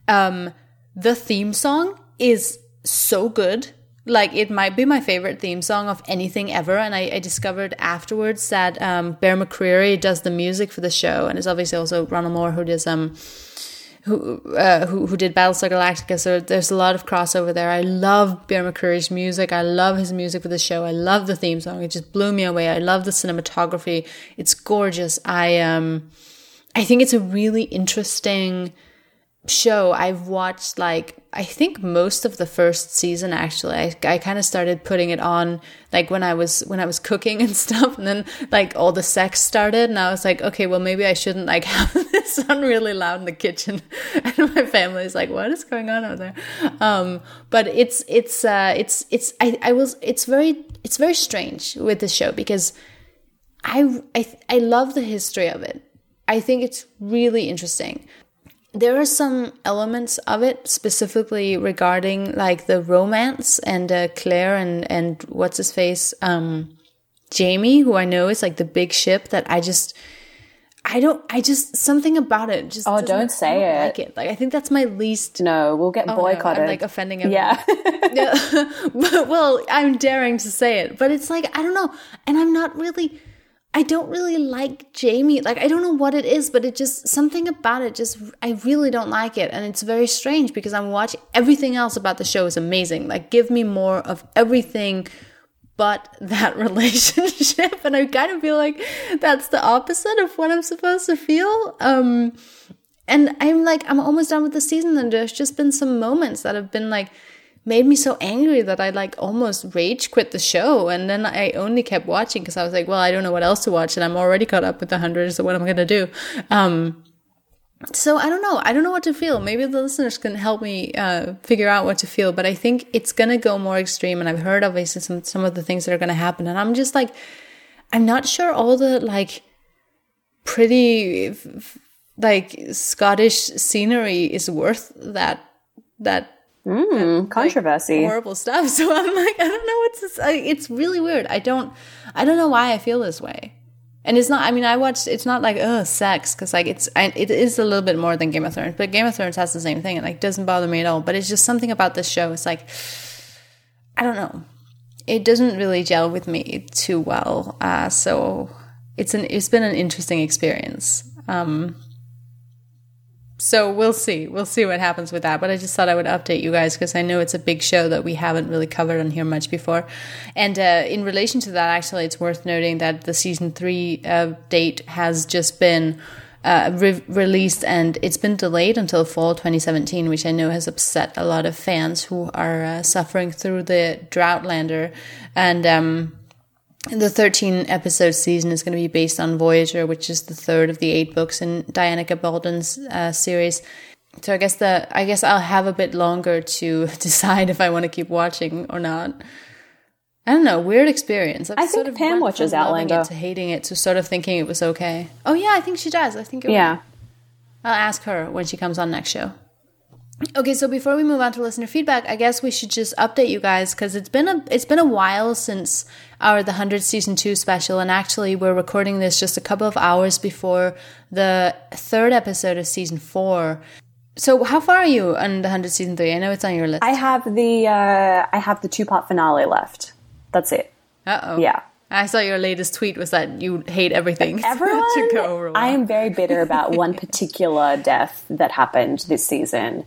Um, the theme song is so good like it might be my favorite theme song of anything ever and i, I discovered afterwards that um, bear mccreary does the music for the show and it's obviously also ronald moore who does um who uh, who, who did battlestar galactica so there's a lot of crossover there. I love bear mccreary's music. I love his music for the show. I love the theme song. It just blew me away. I love the cinematography. It's gorgeous. I um i think it's a really interesting show. I've watched like i think most of the first season actually i, I kind of started putting it on like when i was when i was cooking and stuff and then like all the sex started and i was like okay well maybe i shouldn't like have this on really loud in the kitchen. And my family's like what is going on over there? Um but it's it's uh it's it's i i was it's very it's very strange with this show because i i i love the history of it. I think it's really interesting there are some elements of it specifically regarding like the romance and uh, Claire and and what's his face um Jamie who I know is like the big ship that I just I don't I just something about it just Oh don't say it. Like it. Like I think that's my least No, we'll get oh, boycotted. No, I'm like offending everyone. Yeah. yeah. well, I'm daring to say it, but it's like I don't know and I'm not really I don't really like Jamie. Like, I don't know what it is, but it just, something about it just, I really don't like it. And it's very strange because I'm watching, everything else about the show is amazing. Like, give me more of everything but that relationship. And I kind of feel like that's the opposite of what I'm supposed to feel. Um, and I'm like, I'm almost done with the season, and there's just been some moments that have been like, made me so angry that I like almost rage quit the show. And then I only kept watching because I was like, well, I don't know what else to watch. And I'm already caught up with the hundreds. So what am I going to do? Um, so I don't know. I don't know what to feel. Maybe the listeners can help me uh, figure out what to feel. But I think it's gonna go more extreme, and I've heard obviously some some of the things that are gonna happen, and I'm just like, I'm not sure all the like pretty like Scottish scenery is worth that that Mm, controversy. Horrible stuff. So I'm like, I don't know what's this. I, it's really weird. I don't, I don't know why I feel this way. And it's not. I mean, I watched. It's not like oh, sex, because like it's. it is a little bit more than Game of Thrones, but Game of Thrones has the same thing. and like doesn't bother me at all. But it's just something about this show. It's like, I don't know. It doesn't really gel with me too well. Uh, so it's an. It's been an interesting experience. Um, so we'll see. We'll see what happens with that. But I just thought I would update you guys because I know it's a big show that we haven't really covered on here much before. And uh, in relation to that, actually, it's worth noting that the season three uh, date has just been uh, re- released and it's been delayed until fall 2017, which I know has upset a lot of fans who are uh, suffering through the Droughtlander. And um, the 13 episode season is going to be based on Voyager, which is the third of the eight books in Diana Gabaldon's uh, series. So I guess the I guess I'll have a bit longer to decide if I want to keep watching or not. I don't know, weird experience. I've i think Pam watches Outlander to hating it to sort of thinking it was okay. Oh yeah, I think she does. I think it. yeah. I'll ask her when she comes on next show. Okay, so before we move on to listener feedback, I guess we should just update you guys because it's been a it's been a while since our the hundred season two special, and actually we're recording this just a couple of hours before the third episode of season four. So how far are you on the hundred season three? I know it's on your list. I have the uh, I have the two part finale left. That's it. Uh oh. Yeah. I saw your latest tweet was that you hate everything. Everyone, I am very bitter about one particular death that happened this season.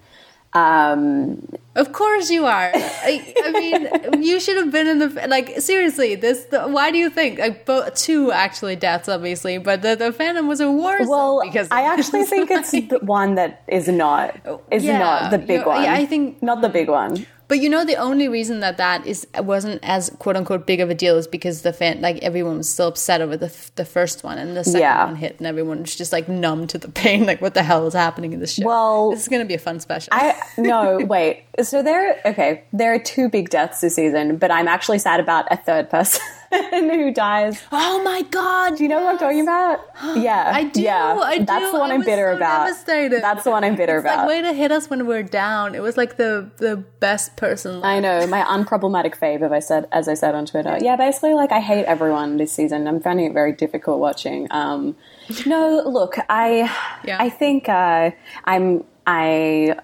Um, of course you are. I, I, mean, you should have been in the like seriously. This the, why do you think like both two actually deaths obviously, but the, the Phantom was a worse. Well, because I actually think it's the one that is not is yeah, not the big one. Yeah, I think not the big one. But you know, the only reason that that is wasn't as quote unquote big of a deal is because the fan, like everyone was still upset over the the first one, and the second yeah. one hit, and everyone was just like numb to the pain. Like, what the hell is happening in this show? Well, this is going to be a fun special. I no wait. So there, okay, there are two big deaths this season, but I'm actually sad about a third person. who dies. Oh my god! Do you know yes. what I'm talking about? Yeah, I do. Yeah, I do. That's the one I am bitter so about. Devastated. That's the one I'm bitter it's about. Like way to hit us when we're down. It was like the the best person. Left. I know my unproblematic fave. As I said, as I said on Twitter. Yeah, basically, like I hate everyone this season. I'm finding it very difficult watching. Um, no, look, I yeah. I think uh, I'm I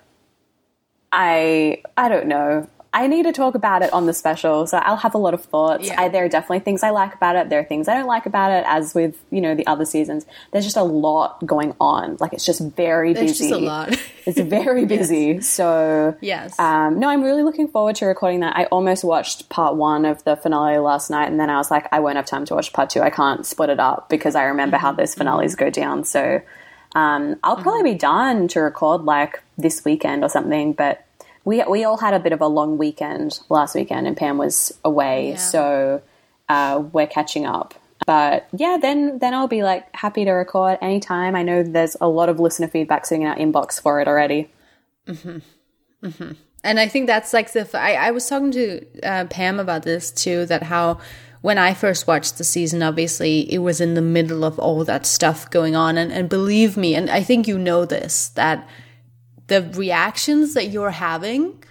I I don't know. I need to talk about it on the special, so I'll have a lot of thoughts. Yeah. I, there are definitely things I like about it. There are things I don't like about it. As with you know the other seasons, there's just a lot going on. Like it's just very there's busy. Just a lot. it's very busy. yes. So yes, um, no, I'm really looking forward to recording that. I almost watched part one of the finale last night, and then I was like, I won't have time to watch part two. I can't split it up because I remember mm-hmm. how those finales mm-hmm. go down. So um, I'll mm-hmm. probably be done to record like this weekend or something, but we we all had a bit of a long weekend last weekend, and Pam was away, yeah. so uh, we're catching up. But yeah, then then I'll be like happy to record anytime. I know there's a lot of listener feedback sitting in our inbox for it already. Mm-hmm. Mm-hmm. And I think that's like the. I, I was talking to uh, Pam about this too. That how when I first watched the season, obviously it was in the middle of all that stuff going on, and and believe me, and I think you know this that the reactions that you're having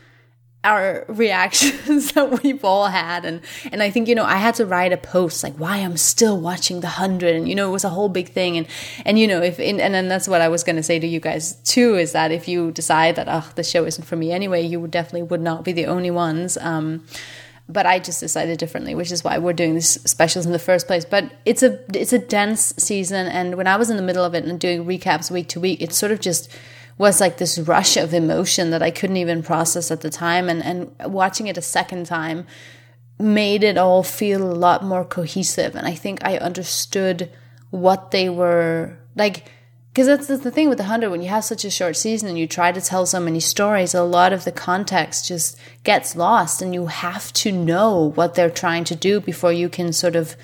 are reactions that we've all had. And and I think you know I had to write a post like why I'm still watching the 100 and you know it was a whole big thing. And and you know if in, and then that's what I was going to say to you guys too is that if you decide that oh the show isn't for me anyway you would definitely would not be the only ones. Um but I just decided differently, which is why we're doing these specials in the first place. But it's a it's a dense season, and when I was in the middle of it and doing recaps week to week, it's sort of just was like this rush of emotion that I couldn't even process at the time. And, and watching it a second time made it all feel a lot more cohesive. And I think I understood what they were like. Because that's, that's the thing with the 100, when you have such a short season and you try to tell so many stories, a lot of the context just gets lost, and you have to know what they're trying to do before you can sort of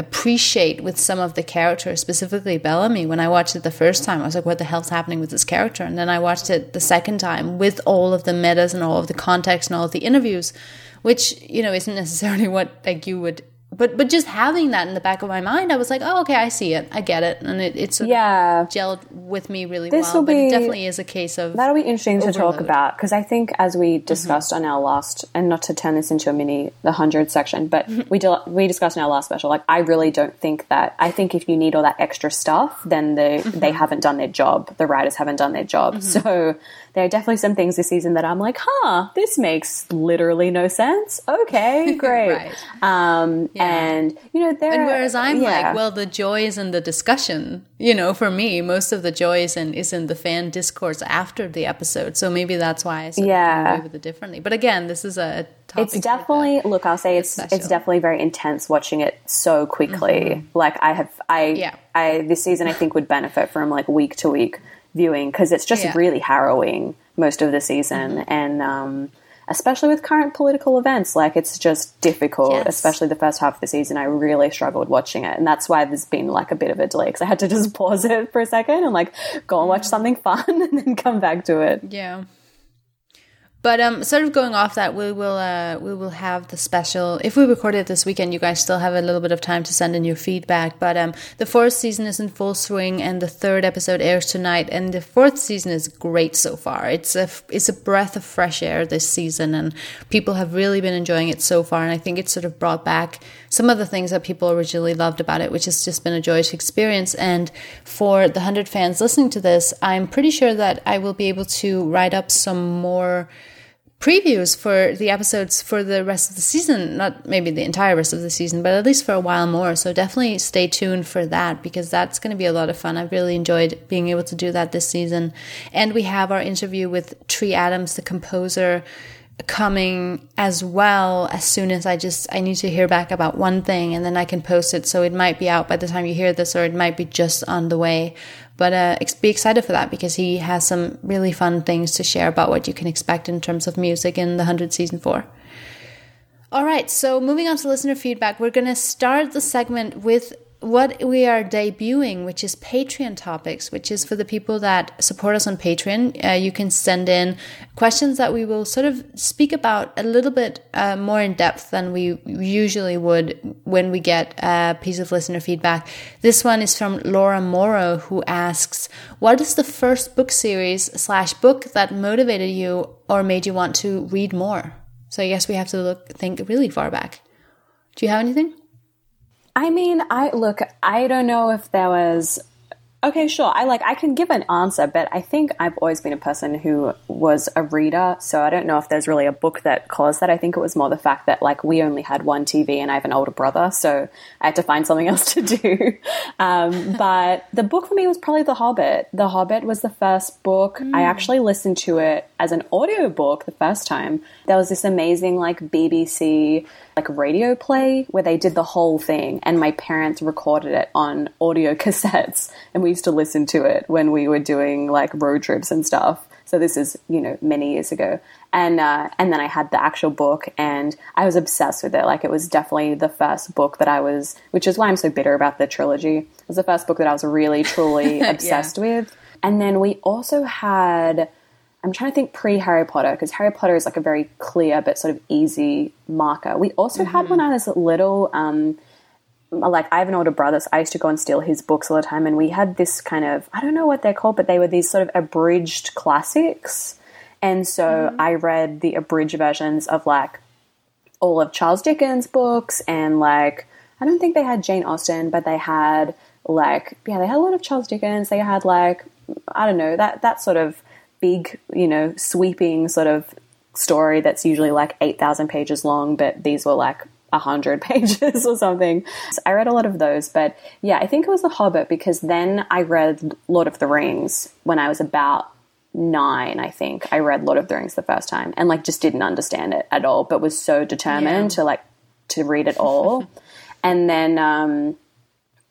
appreciate with some of the characters, specifically Bellamy. When I watched it the first time, I was like, what the hell's happening with this character? And then I watched it the second time with all of the metas and all of the context and all of the interviews, which, you know, isn't necessarily what like you would but but just having that in the back of my mind, I was like, oh, okay, I see it, I get it, and it, it's yeah gelled with me really this well. Will but be, it definitely is a case of that'll be interesting overload. to talk about because I think as we mm-hmm. discussed mm-hmm. on our last, and not to turn this into a mini the hundred section, but mm-hmm. we do, we discussed in our last special. Like, I really don't think that. I think if you need all that extra stuff, then the mm-hmm. they haven't done their job. The writers haven't done their job. Mm-hmm. So there are definitely some things this season that I'm like, huh, this makes literally no sense. Okay, great. right. um, yeah. And you know, there. And whereas I'm yeah. like, well, the joy is in the discussion. You know, for me, most of the joy is in is in the fan discourse after the episode. So maybe that's why I Yeah. of with it differently. But again, this is a topic. it's definitely look i'll say it's special. it's definitely very intense watching it so quickly like i have i Mm-hmm. Yeah. i this season i think would benefit from like week to week viewing because it's just Yeah. really harrowing most of the season Mm-hmm. and um especially with current political events like it's just difficult Yes. especially the first half of the season i really struggled watching it and that's why there's been like a bit of a delay because i had to just pause it for a second and like go and watch mm. something fun and then come back to it Yeah. But um, sort of going off that, we will uh, we will have the special. If we record it this weekend, you guys still have a little bit of time to send in your feedback. But um, the fourth season is in full swing, and the third episode airs tonight. And the fourth season is great so far. It's a it's a breath of fresh air this season, and people have really been enjoying it so far. And I think it's sort of brought back some of the things that people originally loved about it, which has just been a joy to experience. And for the hundred fans listening to this, I'm pretty sure that I will be able to write up some more previews for the episodes for the rest of the season not maybe the entire rest of the season but at least for a while more. So definitely stay tuned for that because that's going to be a lot of fun. I've really enjoyed being able to do that this season. And we have our interview with tree adams the composer coming as well as soon as i just i need to hear back about one thing and then i can post it. So it might be out by the time you hear this or it might be just on the way. But uh, be excited for that because he has some really fun things to share about what you can expect in terms of music in the 100 season 4 all right. So moving on to listener feedback we're going to start the segment with what we are debuting, which is Patreon topics, which is for the people that support us on Patreon. Uh, you can send in questions that we will sort of speak about a little bit uh, more in depth than we usually would when we get a piece of listener feedback. This one is from Laura Morrow, who asks, "What is the first book series slash book that motivated you or made you want to read more?" So I guess we have to look think really far back. Do you have anything? I mean, I look, I don't know if that was Okay, sure. I like I can give an answer, but I think I've always been a person who was a reader, so I don't know if there's really a book that caused that. I think it was more the fact that like we only had one TV and I have an older brother, so I had to find something else to do. Um, but the book for me was probably The Hobbit. The Hobbit was the first book. I actually listened to it as an audio book the first time. There was this amazing like BBC like radio play where they did the whole thing and my parents recorded it on audio cassettes and we used to listen to it when we were doing like road trips and stuff. So this is you know many years ago. And uh, and then I had the actual book and I was obsessed with it. Like it was definitely the first book that I was which is why I'm so bitter about the trilogy. It was the first book that I was really truly obsessed with. And then we also had I'm trying to think pre Harry Potter because Harry Potter is like a very clear but sort of easy marker. We also had when I was little, um, like I have an older brother, so I used to go and steal his books all the time, and we had this kind of I don't know what they're called, but they were these sort of abridged classics, and so I read the abridged versions of like all of Charles Dickens' books, and like I don't think they had Jane Austen, but they had like yeah, they had a lot of Charles Dickens. They had like I don't know that that sort of big, you know, sweeping sort of story that's usually like 8,000 pages long, but these were like 100 pages or something. So I read a lot of those, but yeah, I think it was The Hobbit because then I read Lord of the Rings when I was about nine, I think. I read Lord of the Rings the first time and like just didn't understand it at all, but was so determined Yeah. to like to read it all. and then, um,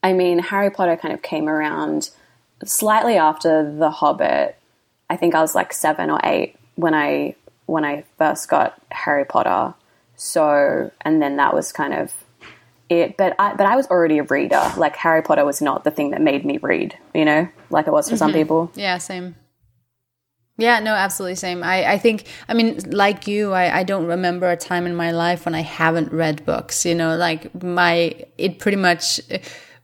I mean, Harry Potter kind of came around slightly after The Hobbit. I think I was like seven or eight when I when I first got Harry Potter. So, and then that was kind of it. But I but I was already a reader. Like Harry Potter was not the thing that made me read. You know, like it was for some mm-hmm. people. Yeah, same. Yeah, no, absolutely same. I, I think, I mean, like you, I, I don't remember a time in my life when I haven't read books. You know, like my, it pretty much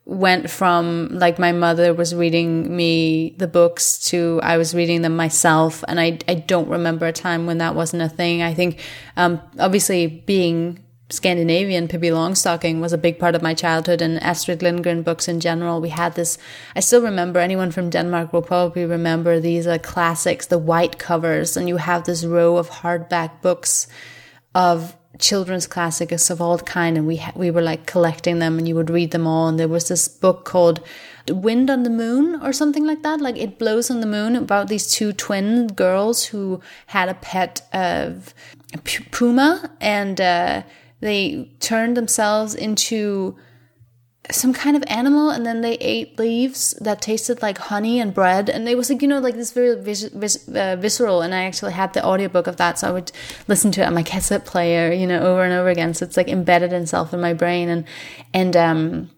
went from like my mother was reading me the books to I was reading them myself. And I, I don't remember a time when that wasn't a thing. I think, um, obviously being Scandinavian, Pippi Longstocking was a big part of my childhood, and Astrid Lindgren books in general. We had this. I still remember. Anyone from Denmark will probably remember these uh, classics, the white covers, and you have this row of hardback books of children's classics of all kind and we ha- we were like collecting them and you would read them all and there was this book called The Wind on the Moon or something like that. Like it blows on the moon about these two twin girls who had a pet of puma and uh, they turned themselves into some kind of animal and then they ate leaves that tasted like honey and bread and it was like you know like this very vis- vis- uh, visceral and i actually had the audiobook of that so i would listen to it on my cassette player you know over and over again so it's like embedded itself in my brain and and um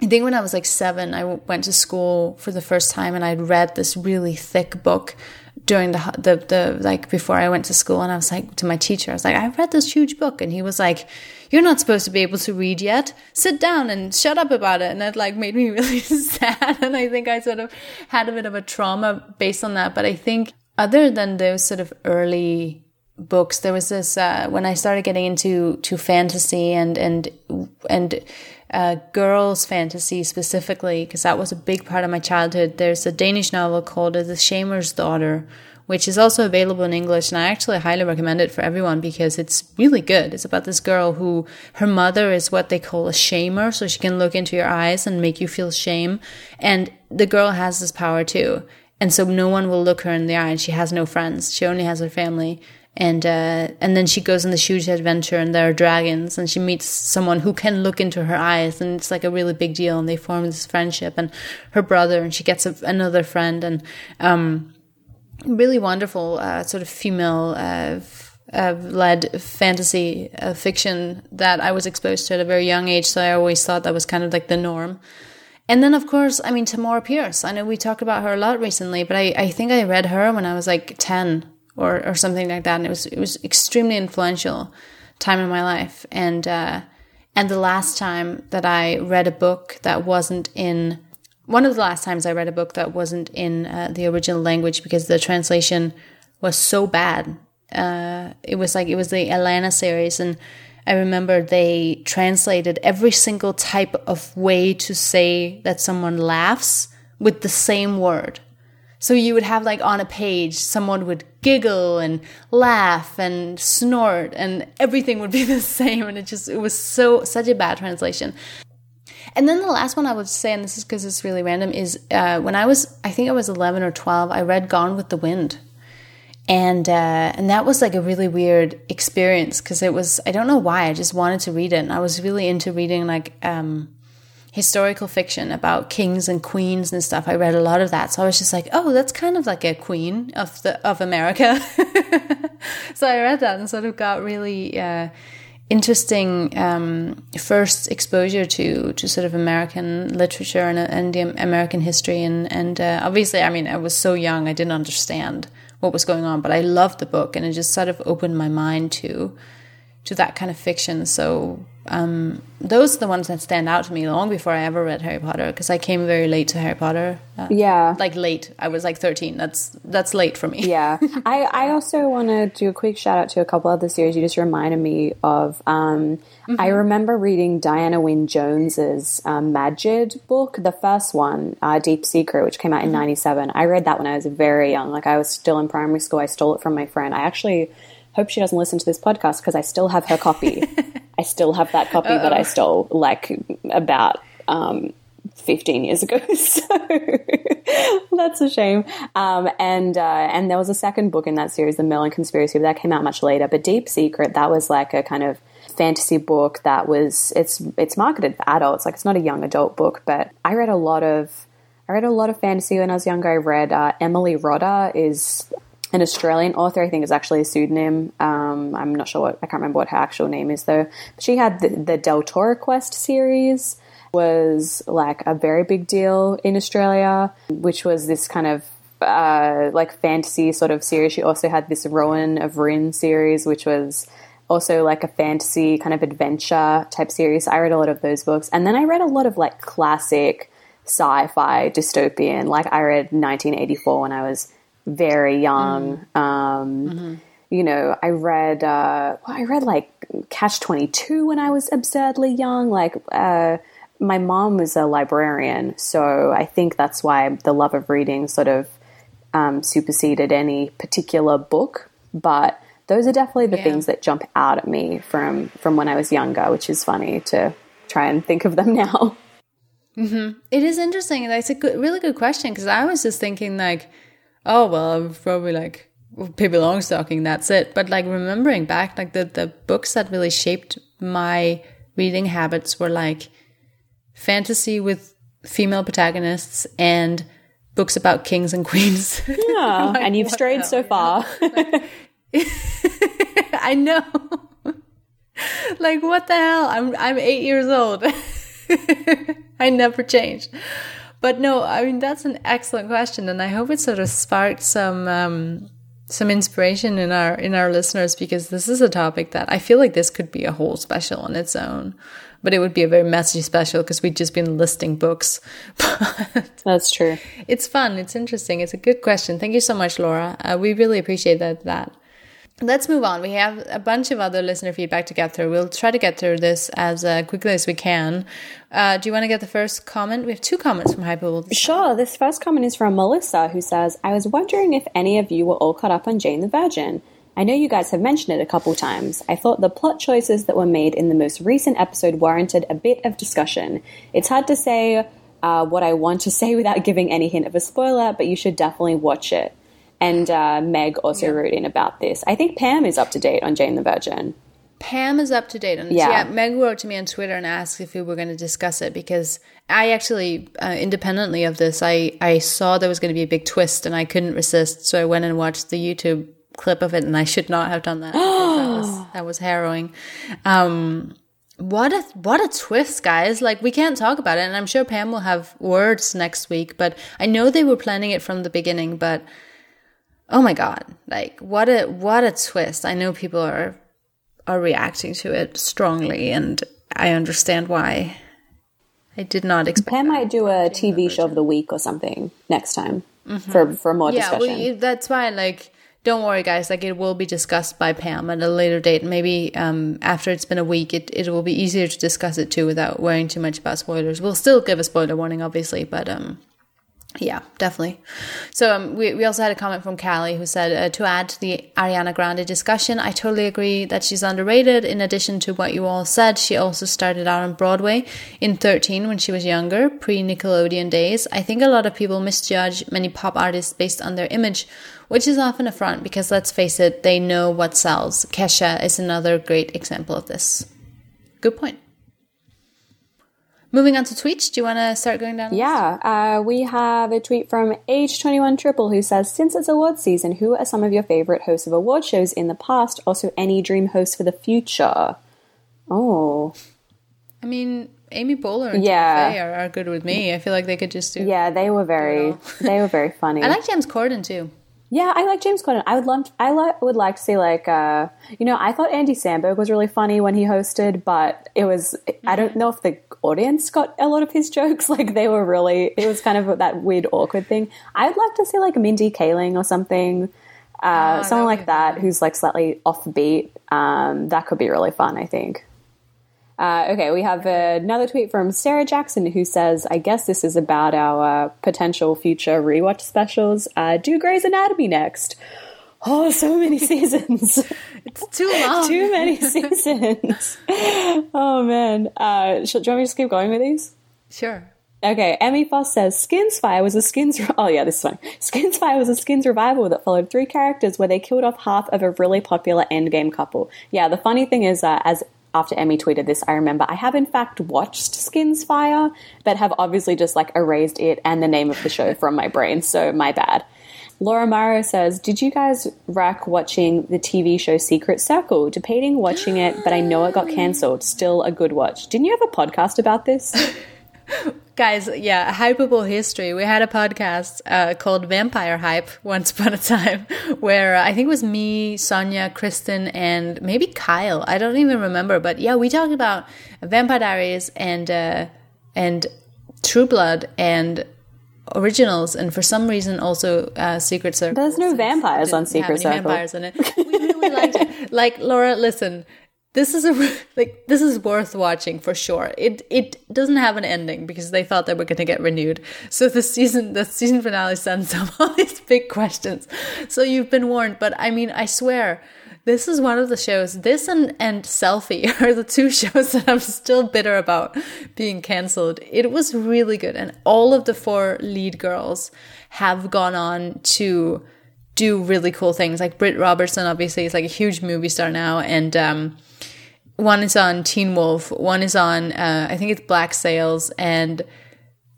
I think when I was like seven, I went to school for the first time and I'd read this really thick book during the, the, the, like before I went to school. And I was like to my teacher, I was like, I read this huge book. And he was like, you're not supposed to be able to read yet. Sit down and shut up about it. And that like made me really sad. And I think I sort of had a bit of a trauma based on that. But I think other than those sort of early books, there was this, uh, when I started getting into, to fantasy and, and, and, uh, girls fantasy specifically, because that was a big part of my childhood. There's a Danish novel called The Shamer's Daughter, which is also available in English. And I actually highly recommend it for everyone because it's really good. It's about this girl who her mother is what they call a shamer. So she can look into your eyes and make you feel shame. And the girl has this power too. And so no one will look her in the eye and she has no friends. She only has her family. And, uh, and then she goes on this huge adventure and there are dragons and she meets someone who can look into her eyes and it's like a really big deal and they form this friendship and her brother and she gets a, another friend and, um, really wonderful uh, sort of female uh, uh, led fantasy uh, fiction that I was exposed to at a very young age. So I always thought that was kind of like the norm. And then, of course, I mean, Tamora Pierce. I know we talked about her a lot recently, but I, I think I read her when I was like 10 or, or something like that. And it was, it was extremely influential time in my life. And, uh, and the last time that I read a book that wasn't in one of the last times I read a book that wasn't in uh, the original language because the translation was so bad. Uh, it was like it was the Alanna series, and I remember they translated every single type of way to say that someone laughs with the same word. So you would have like on a page, someone would giggle and laugh and snort, and everything would be the same. And it just it was so such a bad translation. And then the last one I would say, and this is because it's really random, is uh, when I was, I think I was 11 or 12, I read Gone with the Wind. And uh, and that was like a really weird experience because it was I don't know why I just wanted to read it and I was really into reading like um, historical fiction about kings and queens and stuff. I read a lot of that, so I was just like, oh, that's kind of like a queen of the of America. so I read that and sort of got really uh, interesting um, first exposure to to sort of American literature and, and American history. And and uh, obviously I mean I was so young I didn't understand what was going on but I loved the book and it just sort of opened my mind to to that kind of fiction so um, those are the ones that stand out to me long before I ever read Harry Potter because I came very late to Harry Potter. Uh, yeah, like late. I was like thirteen. That's that's late for me. yeah, I I also want to do a quick shout out to a couple other series you just reminded me of. Um, mm-hmm. I remember reading Diana Wynne Jones's um, Magid book, the first one, uh, Deep Secret, which came out in '97. Mm-hmm. I read that when I was very young. Like I was still in primary school. I stole it from my friend. I actually hope she doesn't listen to this podcast because I still have her copy. I still have that copy Uh-oh. that I stole like about um, 15 years ago. So that's a shame. Um, and uh, and there was a second book in that series, The Merlin Conspiracy, but that came out much later. But Deep Secret, that was like a kind of fantasy book that was it's it's marketed for adults. Like it's not a young adult book, but I read a lot of I read a lot of fantasy when I was younger. I read uh, Emily Rodda is an Australian author. I think is actually a pseudonym. Um, I'm not sure what I can't remember what her actual name is though. But she had the, the Deltora Quest series was like a very big deal in Australia, which was this kind of uh, like fantasy sort of series. She also had this Rowan of Rin series, which was also like a fantasy kind of adventure type series. I read a lot of those books, and then I read a lot of like classic sci-fi dystopian. Like I read 1984 when I was very young. Mm. Um, mm-hmm. You know, I read uh, well, I read like Catch Twenty Two when I was absurdly young. Like uh, my mom was a librarian, so I think that's why the love of reading sort of um, superseded any particular book. But those are definitely the Yeah. things that jump out at me from from when I was younger, which is funny to try and think of them now. It is interesting. That's a good, really good question because I was just thinking like, oh well, I'm probably like Pippi Longstocking. That's it. But like remembering back, like the the books that really shaped my reading habits were like fantasy with female protagonists and books about kings and queens. Yeah, and you've strayed so far. I know. like what the hell? I'm I'm eight years old. I never changed. But no, I mean that's an excellent question, and I hope it sort of sparked some um, some inspiration in our in our listeners because this is a topic that I feel like this could be a whole special on its own. But it would be a very messy special because we've just been listing books. But That's true. it's fun. It's interesting. It's a good question. Thank you so much, Laura. Uh, we really appreciate that. That. Let's move on. We have a bunch of other listener feedback to get through. We'll try to get through this as uh, quickly as we can. Uh, do you want to get the first comment? We have two comments from Hypable. Sure. This first comment is from Melissa, who says, I was wondering if any of you were all caught up on Jane the Virgin. I know you guys have mentioned it a couple times. I thought the plot choices that were made in the most recent episode warranted a bit of discussion. It's hard to say uh, what I want to say without giving any hint of a spoiler, but you should definitely watch it. And uh, Meg also wrote in about this. I think Pam is up to date on Jane the Virgin. Pam is up to date on this. Yeah. Yeah. Meg wrote to me on Twitter and asked if we were going to discuss it because I actually, uh, independently of this, I, I saw there was going to be a big twist and I couldn't resist. So I went and watched the YouTube clip of it and I should not have done that. that, was, that was harrowing. Um, what a what a twist, guys! Like we can't talk about it, and I'm sure Pam will have words next week. But I know they were planning it from the beginning. But oh my god, like what a what a twist! I know people are are reacting to it strongly, and I understand why. I did not expect. Pam might do a TV show of the week or something next time for, for more yeah, discussion. well, that's why. Like, don't worry, guys. Like, it will be discussed by Pam at a later date. Maybe um, after it's been a week, it it will be easier to discuss it too without worrying too much about spoilers. We'll still give a spoiler warning, obviously, but um, yeah, definitely. So um, we, we also had a comment from Callie who said uh, to add to the Ariana Grande discussion, I totally agree that she's underrated. In addition to what you all said, she also started out on Broadway in 13 when she was younger, pre Nickelodeon days. I think a lot of people misjudge many pop artists based on their image, which is often a front because let's face it, they know what sells. Kesha is another great example of this. Good point. Moving on to tweets, do you want to start going down? Yeah, uh, we have a tweet from Age21 Triple who says, Since it's award season, who are some of your favorite hosts of award shows in the past? Also, any dream hosts for the future? Oh, I mean, Amy Poehler and Yeah. Tina Fey are, are good with me. I feel like they could just do. yeah, they were very, they were very funny. I like James Corden too. Yeah, I like James Corden. I would love. I li- would like to see like, uh, you know, I thought Andy Samberg was really funny when he hosted, but it was. I don't know if the audience got a lot of his jokes. Like they were really. It was kind of that weird, awkward thing. I'd like to see like Mindy Kaling or something. Uh, someone would like that who's like slightly offbeat. Um, that could be really fun. I think. Uh, okay, we have another tweet from Sarah Jackson who says, I guess this is about our potential future rewatch specials. Uh, do Grey's Anatomy next. Oh, so many seasons. It's too long. Too many seasons. oh, man. Uh, do you want me to just keep going with these? Sure. Okay, Emmy Foss says Skins Fire was a Skins. Oh yeah, this is fun. Skins Fire was a Skins revival that followed three characters where they killed off half of a really popular endgame couple. Yeah, the funny thing is, uh, as after Emmy tweeted this, I remember I have in fact watched Skins Fire, but have obviously just like erased it and the name of the show from my brain. So my bad. Laura Morrow says, Did you guys rack watching the TV show Secret Circle? Debating watching it, but I know it got cancelled. Still a good watch. Didn't you have a podcast about this? Guys, yeah, Hypable History. We had a podcast uh, called Vampire Hype once upon a time where uh, I think it was me, Sonia, Kristen, and maybe Kyle. I don't even remember. But yeah, we talked about Vampire Diaries and, uh, and True Blood and originals and for some reason also uh, Secret Circle. There's no vampires on Secret Circle. Vampires in it. We really liked it. Like Laura, listen, this is a like this is worth watching for sure. It it doesn't have an ending because they thought they were going to get renewed. So the season the season finale sends up all these big questions. So you've been warned. But I mean, I swear. this is one of the shows. This and and Selfie are the two shows that I'm still bitter about being cancelled. It was really good, and all of the four lead girls have gone on to do really cool things. Like Britt Robertson, obviously, is like a huge movie star now, and um, one is on Teen Wolf, one is on uh, I think it's Black Sails, and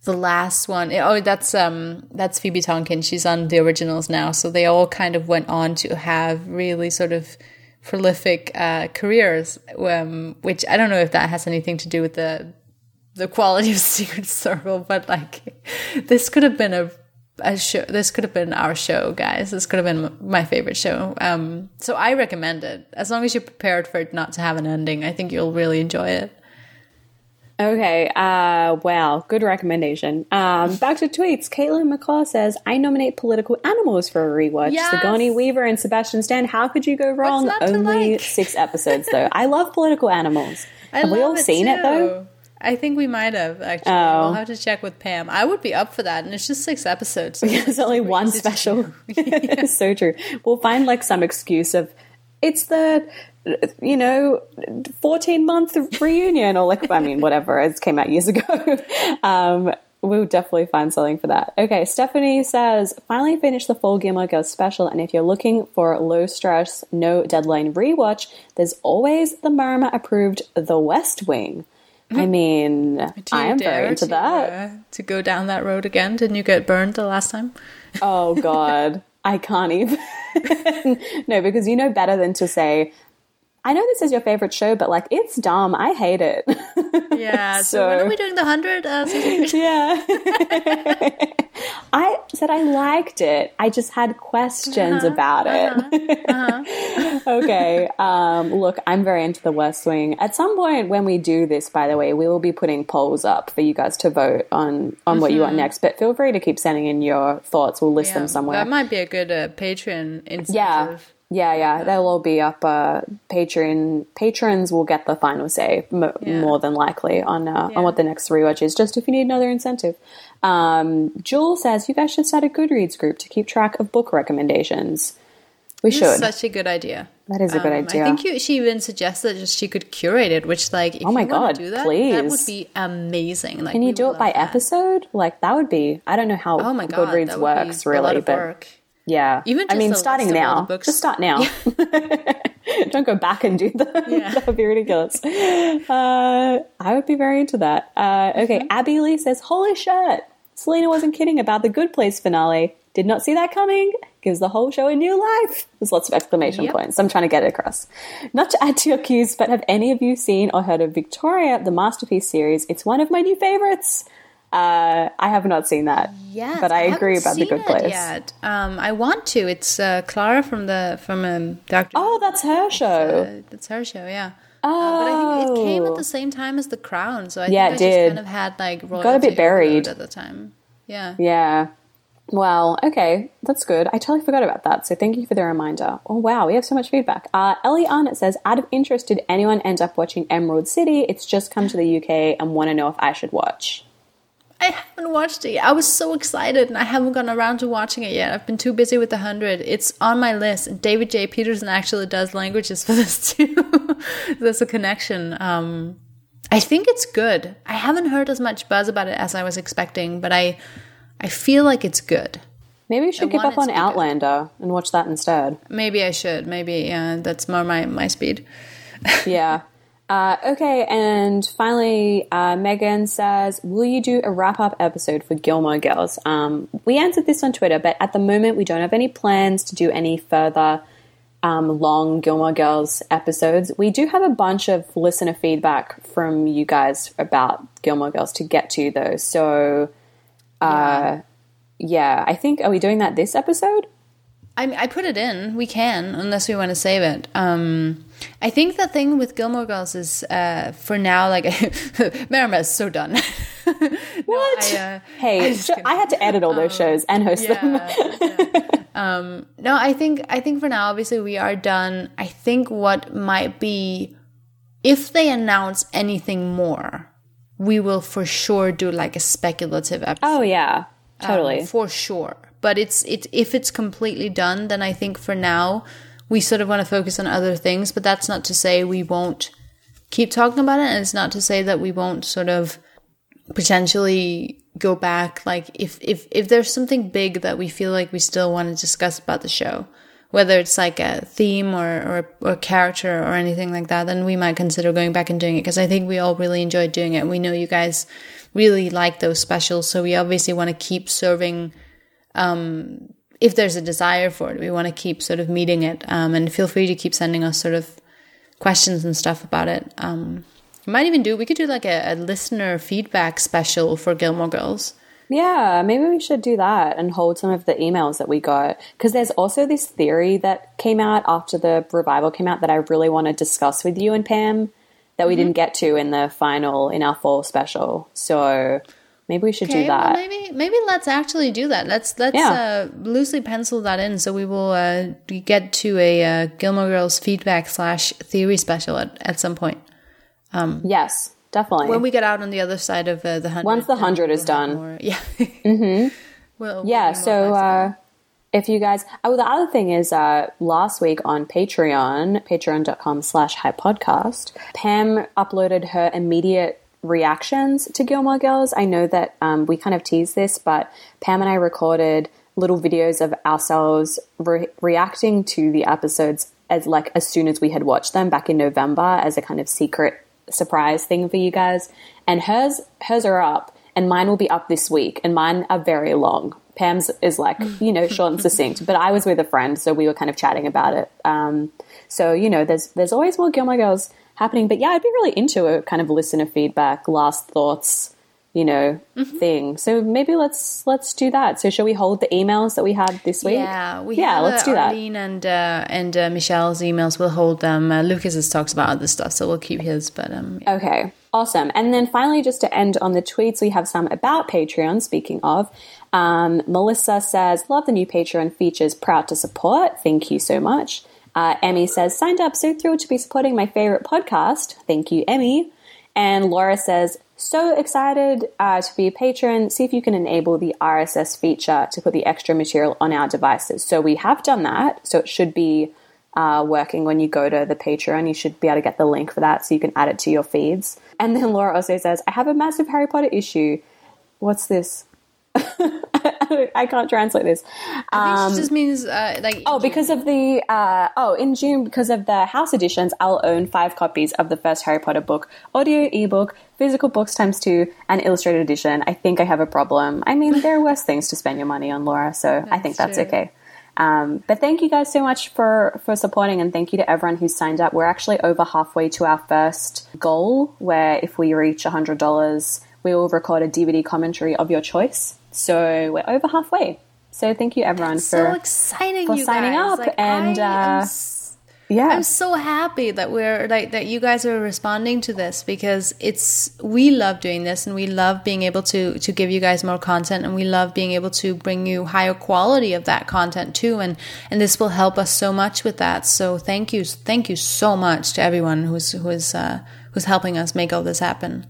the last one oh that's um that's Phoebe Tonkin. She's on the originals now, so they all kind of went on to have really sort of prolific uh, careers. Um, which I don't know if that has anything to do with the the quality of Secret Circle, but like this could have been a a show this could have been our show guys this could have been my favorite show um so i recommend it as long as you're prepared for it not to have an ending i think you'll really enjoy it Okay, uh, wow, good recommendation. Um, back to tweets. Caitlin McCall says, I nominate political animals for a rewatch. Yes! Sigourney Weaver and Sebastian Stan. How could you go wrong? Only like? six episodes, though. I love political animals. I Have we all love seen it, though? I think we might have actually. Oh. We'll have to check with Pam. I would be up for that, and it's just six episodes. So There's only one special. it's so true. We'll find like some excuse of it's the you know 14 month reunion or like I mean whatever it came out years ago. um, we'll definitely find something for that. Okay, Stephanie says finally finished the full Gilmore Girls special, and if you're looking for low stress, no deadline rewatch, there's always the Marama approved The West Wing. I mean, I am very into to, that. uh, to go down that road again. Didn't you get burned the last time? Oh God, I can't even. no, because you know better than to say. I know this is your favorite show, but like it's dumb. I hate it. Yeah. so, when are we doing the hundred? Uh, yeah. I said I liked it. I just had questions about it. okay. Um, look, I'm very into the West Wing. At some point when we do this, by the way, we will be putting polls up for you guys to vote on on what you want next. But feel free to keep sending in your thoughts. We'll list Yeah, them somewhere. That might be a good uh, Patreon incentive. Yeah. Yeah, yeah, they'll all be up. Uh, Patreon patrons will get the final say, m- Yeah. more than likely, on uh, Yeah. on what the next rewatch is. Just if you need another incentive. Um, Jewel says you guys should start a Goodreads group to keep track of book recommendations. We This should. such a good idea. that is a good Um, idea. I think you, she even suggested just she could curate it, which like if Oh my you God, do that, that please. would be amazing. Like, Can you do it by that. episode? Like that would be. I don't know how Oh my god, Goodreads works really, but work. Yeah. Even I mean, starting list of all the now. Just start now. Don't go back and do that. Yeah. that would be ridiculous. Uh, I would be very into that. Uh, okay, Mm-hmm. Abby Lee says, "Holy shit! Selena wasn't kidding about the Good Place finale. Did not see that coming. Gives the whole show a new life." There's lots of exclamation Yep. points. I'm trying to get it across. Not to add to your queues, but have any of you seen or heard of Victoria, the Masterpiece series? It's one of my new favorites. Uh, I have not seen that. Yes, but I, agree about the Good it Place. Yet. Um, I want to. It's uh, Clara from the from um, Doctor. Oh, that's her show. Uh, that's her show, yeah. oh, Uh, but I think it came at the same time as The Crown, so I Yeah, think it I did. just kind of had like got a bit buried. at the time. Yeah. Yeah. Well, okay, that's good. I totally forgot about that, so thank you for the reminder. Oh wow, we have so much feedback. Uh, Ellie Arnott says, out of interest, did anyone end up watching Emerald City? It's just come to the UK and want to know if I should watch. I haven't watched it yet. I was so excited and I haven't gone around to watching it yet. I've been too busy with the 100. It's on my list. And David J. Peterson actually does languages for this too. There's a connection. Um, I think it's good. I haven't heard as much buzz about it as I was expecting, but I I feel like it's good. Maybe you should I give up on be good. Outlander and watch that instead. Maybe I should. Maybe yeah, that's more my, my speed. yeah. Uh, okay, and finally, uh, Megan says, "Will you do a wrap-up episode for Gilmore Girls?" Um, we answered this on Twitter, but at the moment, we don't have any plans to do any further um, long Gilmore Girls episodes. We do have a bunch of listener feedback from you guys about Gilmore Girls to get to, though. So, uh, yeah, I think are we doing that this episode? I I put it in. We can, unless we want to save it. Um, I think the thing with Gilmore Girls is, uh, for now, like Marama is so done. What? I, uh, hey. I had to edit all those shows and host them. yeah, yeah. Um, no, I think I think for now, obviously, we are done. I think what might be, if they announce anything more, we will for sure do like a speculative episode. Oh yeah, totally. Um, for sure. But it's it if it's completely done, then I think for now we sort of want to focus on other things, but that's not to say we won't keep talking about it. And it's not to say that we won't sort of potentially go back. Like if, if, if there's something big that we feel like we still want to discuss about the show, whether it's like a theme or, or, or character or anything like that, then we might consider going back and doing it. Cause I think we all really enjoyed doing it. We know you guys really like those specials. So we obviously want to keep serving, um, if there's a desire for it, we want to keep sort of meeting it. Um, and feel free to keep sending us sort of questions and stuff about it. Um, we might even do, we could do like a, a listener feedback special for Gilmore Girls. Yeah, maybe we should do that and hold some of the emails that we got. Because there's also this theory that came out after the revival came out that I really want to discuss with you and Pam that we mm-hmm. didn't get to in the final, in our fall special. So maybe we should okay, do that. Well, maybe maybe let's actually do that. Let's let's yeah. uh, loosely pencil that in. So we will uh, get to a uh, Gilmore Girls feedback slash theory special at, at some point. Um, yes, definitely. When we get out on the other side of uh, the hundred, once the hundred is done, more, yeah. mm-hmm. Well, yeah. So uh, if you guys, oh, the other thing is, uh, last week on Patreon, patreon.com slash hype podcast, Pam uploaded her immediate reactions to Gilmore Girls. I know that um, we kind of teased this, but Pam and I recorded little videos of ourselves re- reacting to the episodes as like as soon as we had watched them back in November as a kind of secret surprise thing for you guys. And hers hers are up, and mine will be up this week, and mine are very long. Pam's is like you know short and succinct, but I was with a friend, so we were kind of chatting about it. Um, so you know, there's there's always more Gilmore Girls happening, but yeah, I'd be really into a kind of listener feedback, last thoughts, you know, mm-hmm. thing. So maybe let's let's do that. So shall we hold the emails that we had this week? Yeah, we yeah, let's do Arlene that. and uh, and uh, Michelle's emails. We'll hold them. Uh, Lucas's talks about other stuff, so we'll keep his. But um, yeah. okay, awesome. And then finally, just to end on the tweets, we have some about Patreon. Speaking of, um, Melissa says, "Love the new Patreon features. Proud to support. Thank you so much." Uh, Emmy says, "Signed up. So thrilled to be supporting my favorite podcast. Thank you, Emmy." And Laura says, so excited uh, to be a patron. See if you can enable the RSS feature to put the extra material on our devices. So we have done that. So it should be uh, working when you go to the Patreon. You should be able to get the link for that so you can add it to your feeds. And then Laura also says, I have a massive Harry Potter issue. What's this? I can't translate this. Um, just means uh, like oh, because of the uh, oh in June because of the house editions, I'll own five copies of the first Harry Potter book, audio, ebook, physical books times two, and illustrated edition. I think I have a problem. I mean, there are worse things to spend your money on, Laura. So that's I think that's true. okay. Um, but thank you guys so much for for supporting, and thank you to everyone who's signed up. We're actually over halfway to our first goal, where if we reach hundred dollars, we will record a DVD commentary of your choice. So we're over halfway. So thank you everyone That's for so exciting for signing guys. up like, and uh, yeah i'm so happy that we're like that you guys are responding to this because it's we love doing this and we love being able to to give you guys more content and we love being able to bring you higher quality of that content too and and this will help us so much with that so thank you thank you so much to everyone who's who's uh who's helping us make all this happen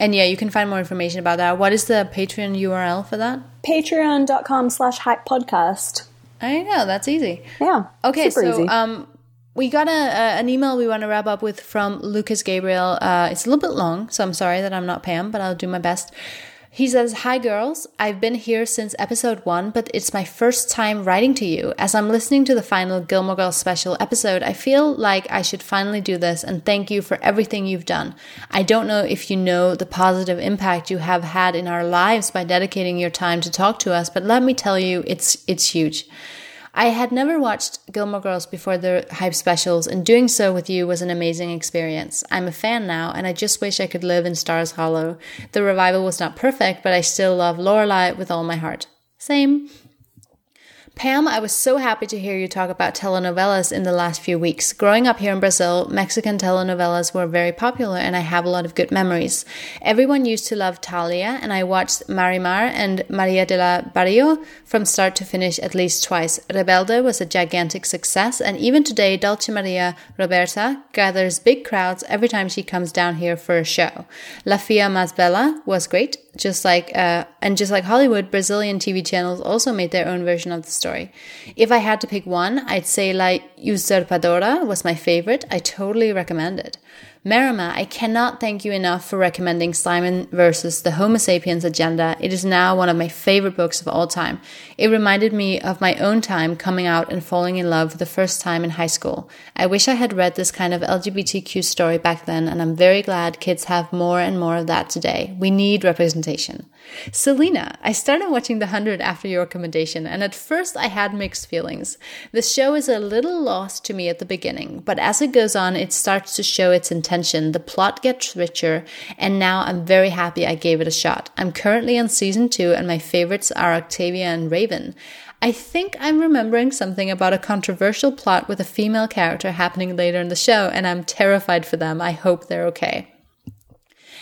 and yeah, you can find more information about that. What is the Patreon URL for that? Patreon.com slash hype podcast. I know, that's easy. Yeah. Okay, so easy. um we got a, a, an email we want to wrap up with from Lucas Gabriel. Uh, it's a little bit long, so I'm sorry that I'm not Pam, but I'll do my best. He says, Hi girls, I've been here since episode one, but it's my first time writing to you. As I'm listening to the final Gilmore Girls special episode, I feel like I should finally do this and thank you for everything you've done. I don't know if you know the positive impact you have had in our lives by dedicating your time to talk to us, but let me tell you, it's, it's huge. I had never watched Gilmore Girls before the hype specials, and doing so with you was an amazing experience. I'm a fan now, and I just wish I could live in Stars Hollow. The revival was not perfect, but I still love Lorelai with all my heart. Same. Pam, I was so happy to hear you talk about telenovelas in the last few weeks. Growing up here in Brazil, Mexican telenovelas were very popular and I have a lot of good memories. Everyone used to love Thalía and I watched Marimar and Maria de la Barrio from start to finish at least twice. Rebelde was a gigantic success and even today Dulce Maria Roberta gathers big crowds every time she comes down here for a show. La Fea Mas Bella was great. Just like uh, and just like Hollywood, Brazilian TV channels also made their own version of the story. If I had to pick one, I'd say like Usurpadora was my favorite. I totally recommend it. Marama, I cannot thank you enough for recommending Simon versus the Homo sapiens agenda. It is now one of my favorite books of all time. It reminded me of my own time coming out and falling in love for the first time in high school. I wish I had read this kind of LGBTQ story back then, and I'm very glad kids have more and more of that today. We need representation. Selena, I started watching The Hundred after your recommendation, and at first I had mixed feelings. The show is a little lost to me at the beginning, but as it goes on, it starts to show its intention. The plot gets richer, and now I'm very happy I gave it a shot. I'm currently on season two, and my favorites are Octavia and Raven. I think I'm remembering something about a controversial plot with a female character happening later in the show, and I'm terrified for them. I hope they're okay.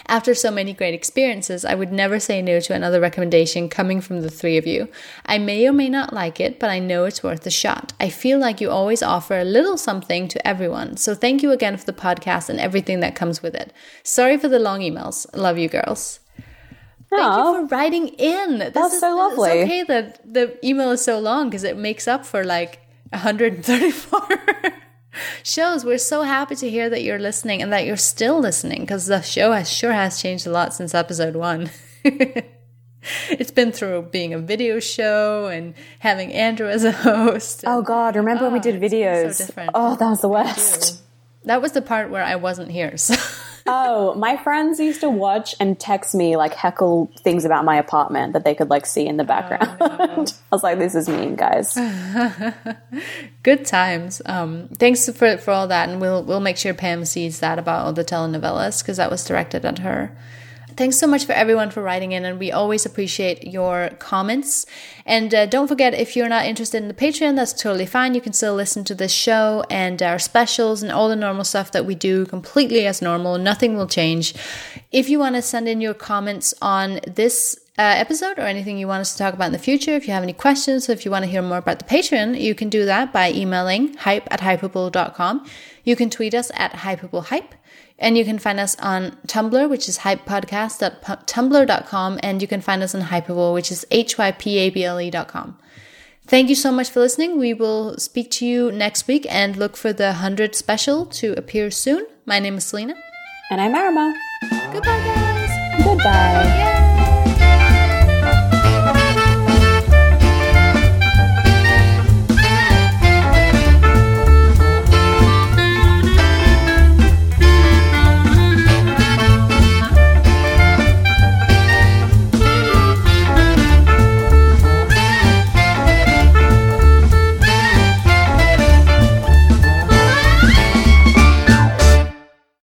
After so many great experiences, I would never say no to another recommendation coming from the three of you. I may or may not like it, but I know it's worth a shot. I feel like you always offer a little something to everyone. So thank you again for the podcast and everything that comes with it. Sorry for the long emails. Love you girls. Thank Aww. you for writing in. This That's is, so lovely. It's okay that the email is so long because it makes up for like 134 shows. We're so happy to hear that you're listening and that you're still listening because the show has sure has changed a lot since episode one. it's been through being a video show and having Andrew as a host. oh God! Remember oh, when we did oh, videos? So oh, that was the worst. That was the part where I wasn't here. So oh, my friends used to watch and text me like heckle things about my apartment that they could like see in the background. Oh, no. I was like, this is mean, guys. Good times. Um, thanks for for all that, and we'll we'll make sure Pam sees that about all the telenovelas because that was directed at her. Thanks so much for everyone for writing in, and we always appreciate your comments. And uh, don't forget, if you're not interested in the Patreon, that's totally fine. You can still listen to this show and our specials and all the normal stuff that we do completely as normal. Nothing will change. If you want to send in your comments on this uh, episode or anything you want us to talk about in the future, if you have any questions, if you want to hear more about the Patreon, you can do that by emailing hype at hypable.com. You can tweet us at hypablehype. And you can find us on Tumblr, which is hypepodcast.tumblr.com. And you can find us on Hypable, which is H-Y-P-A-B-L-E.com. Thank you so much for listening. We will speak to you next week and look for the 100 special to appear soon. My name is Selena. And I'm Arma. Goodbye, guys. Goodbye. Yay.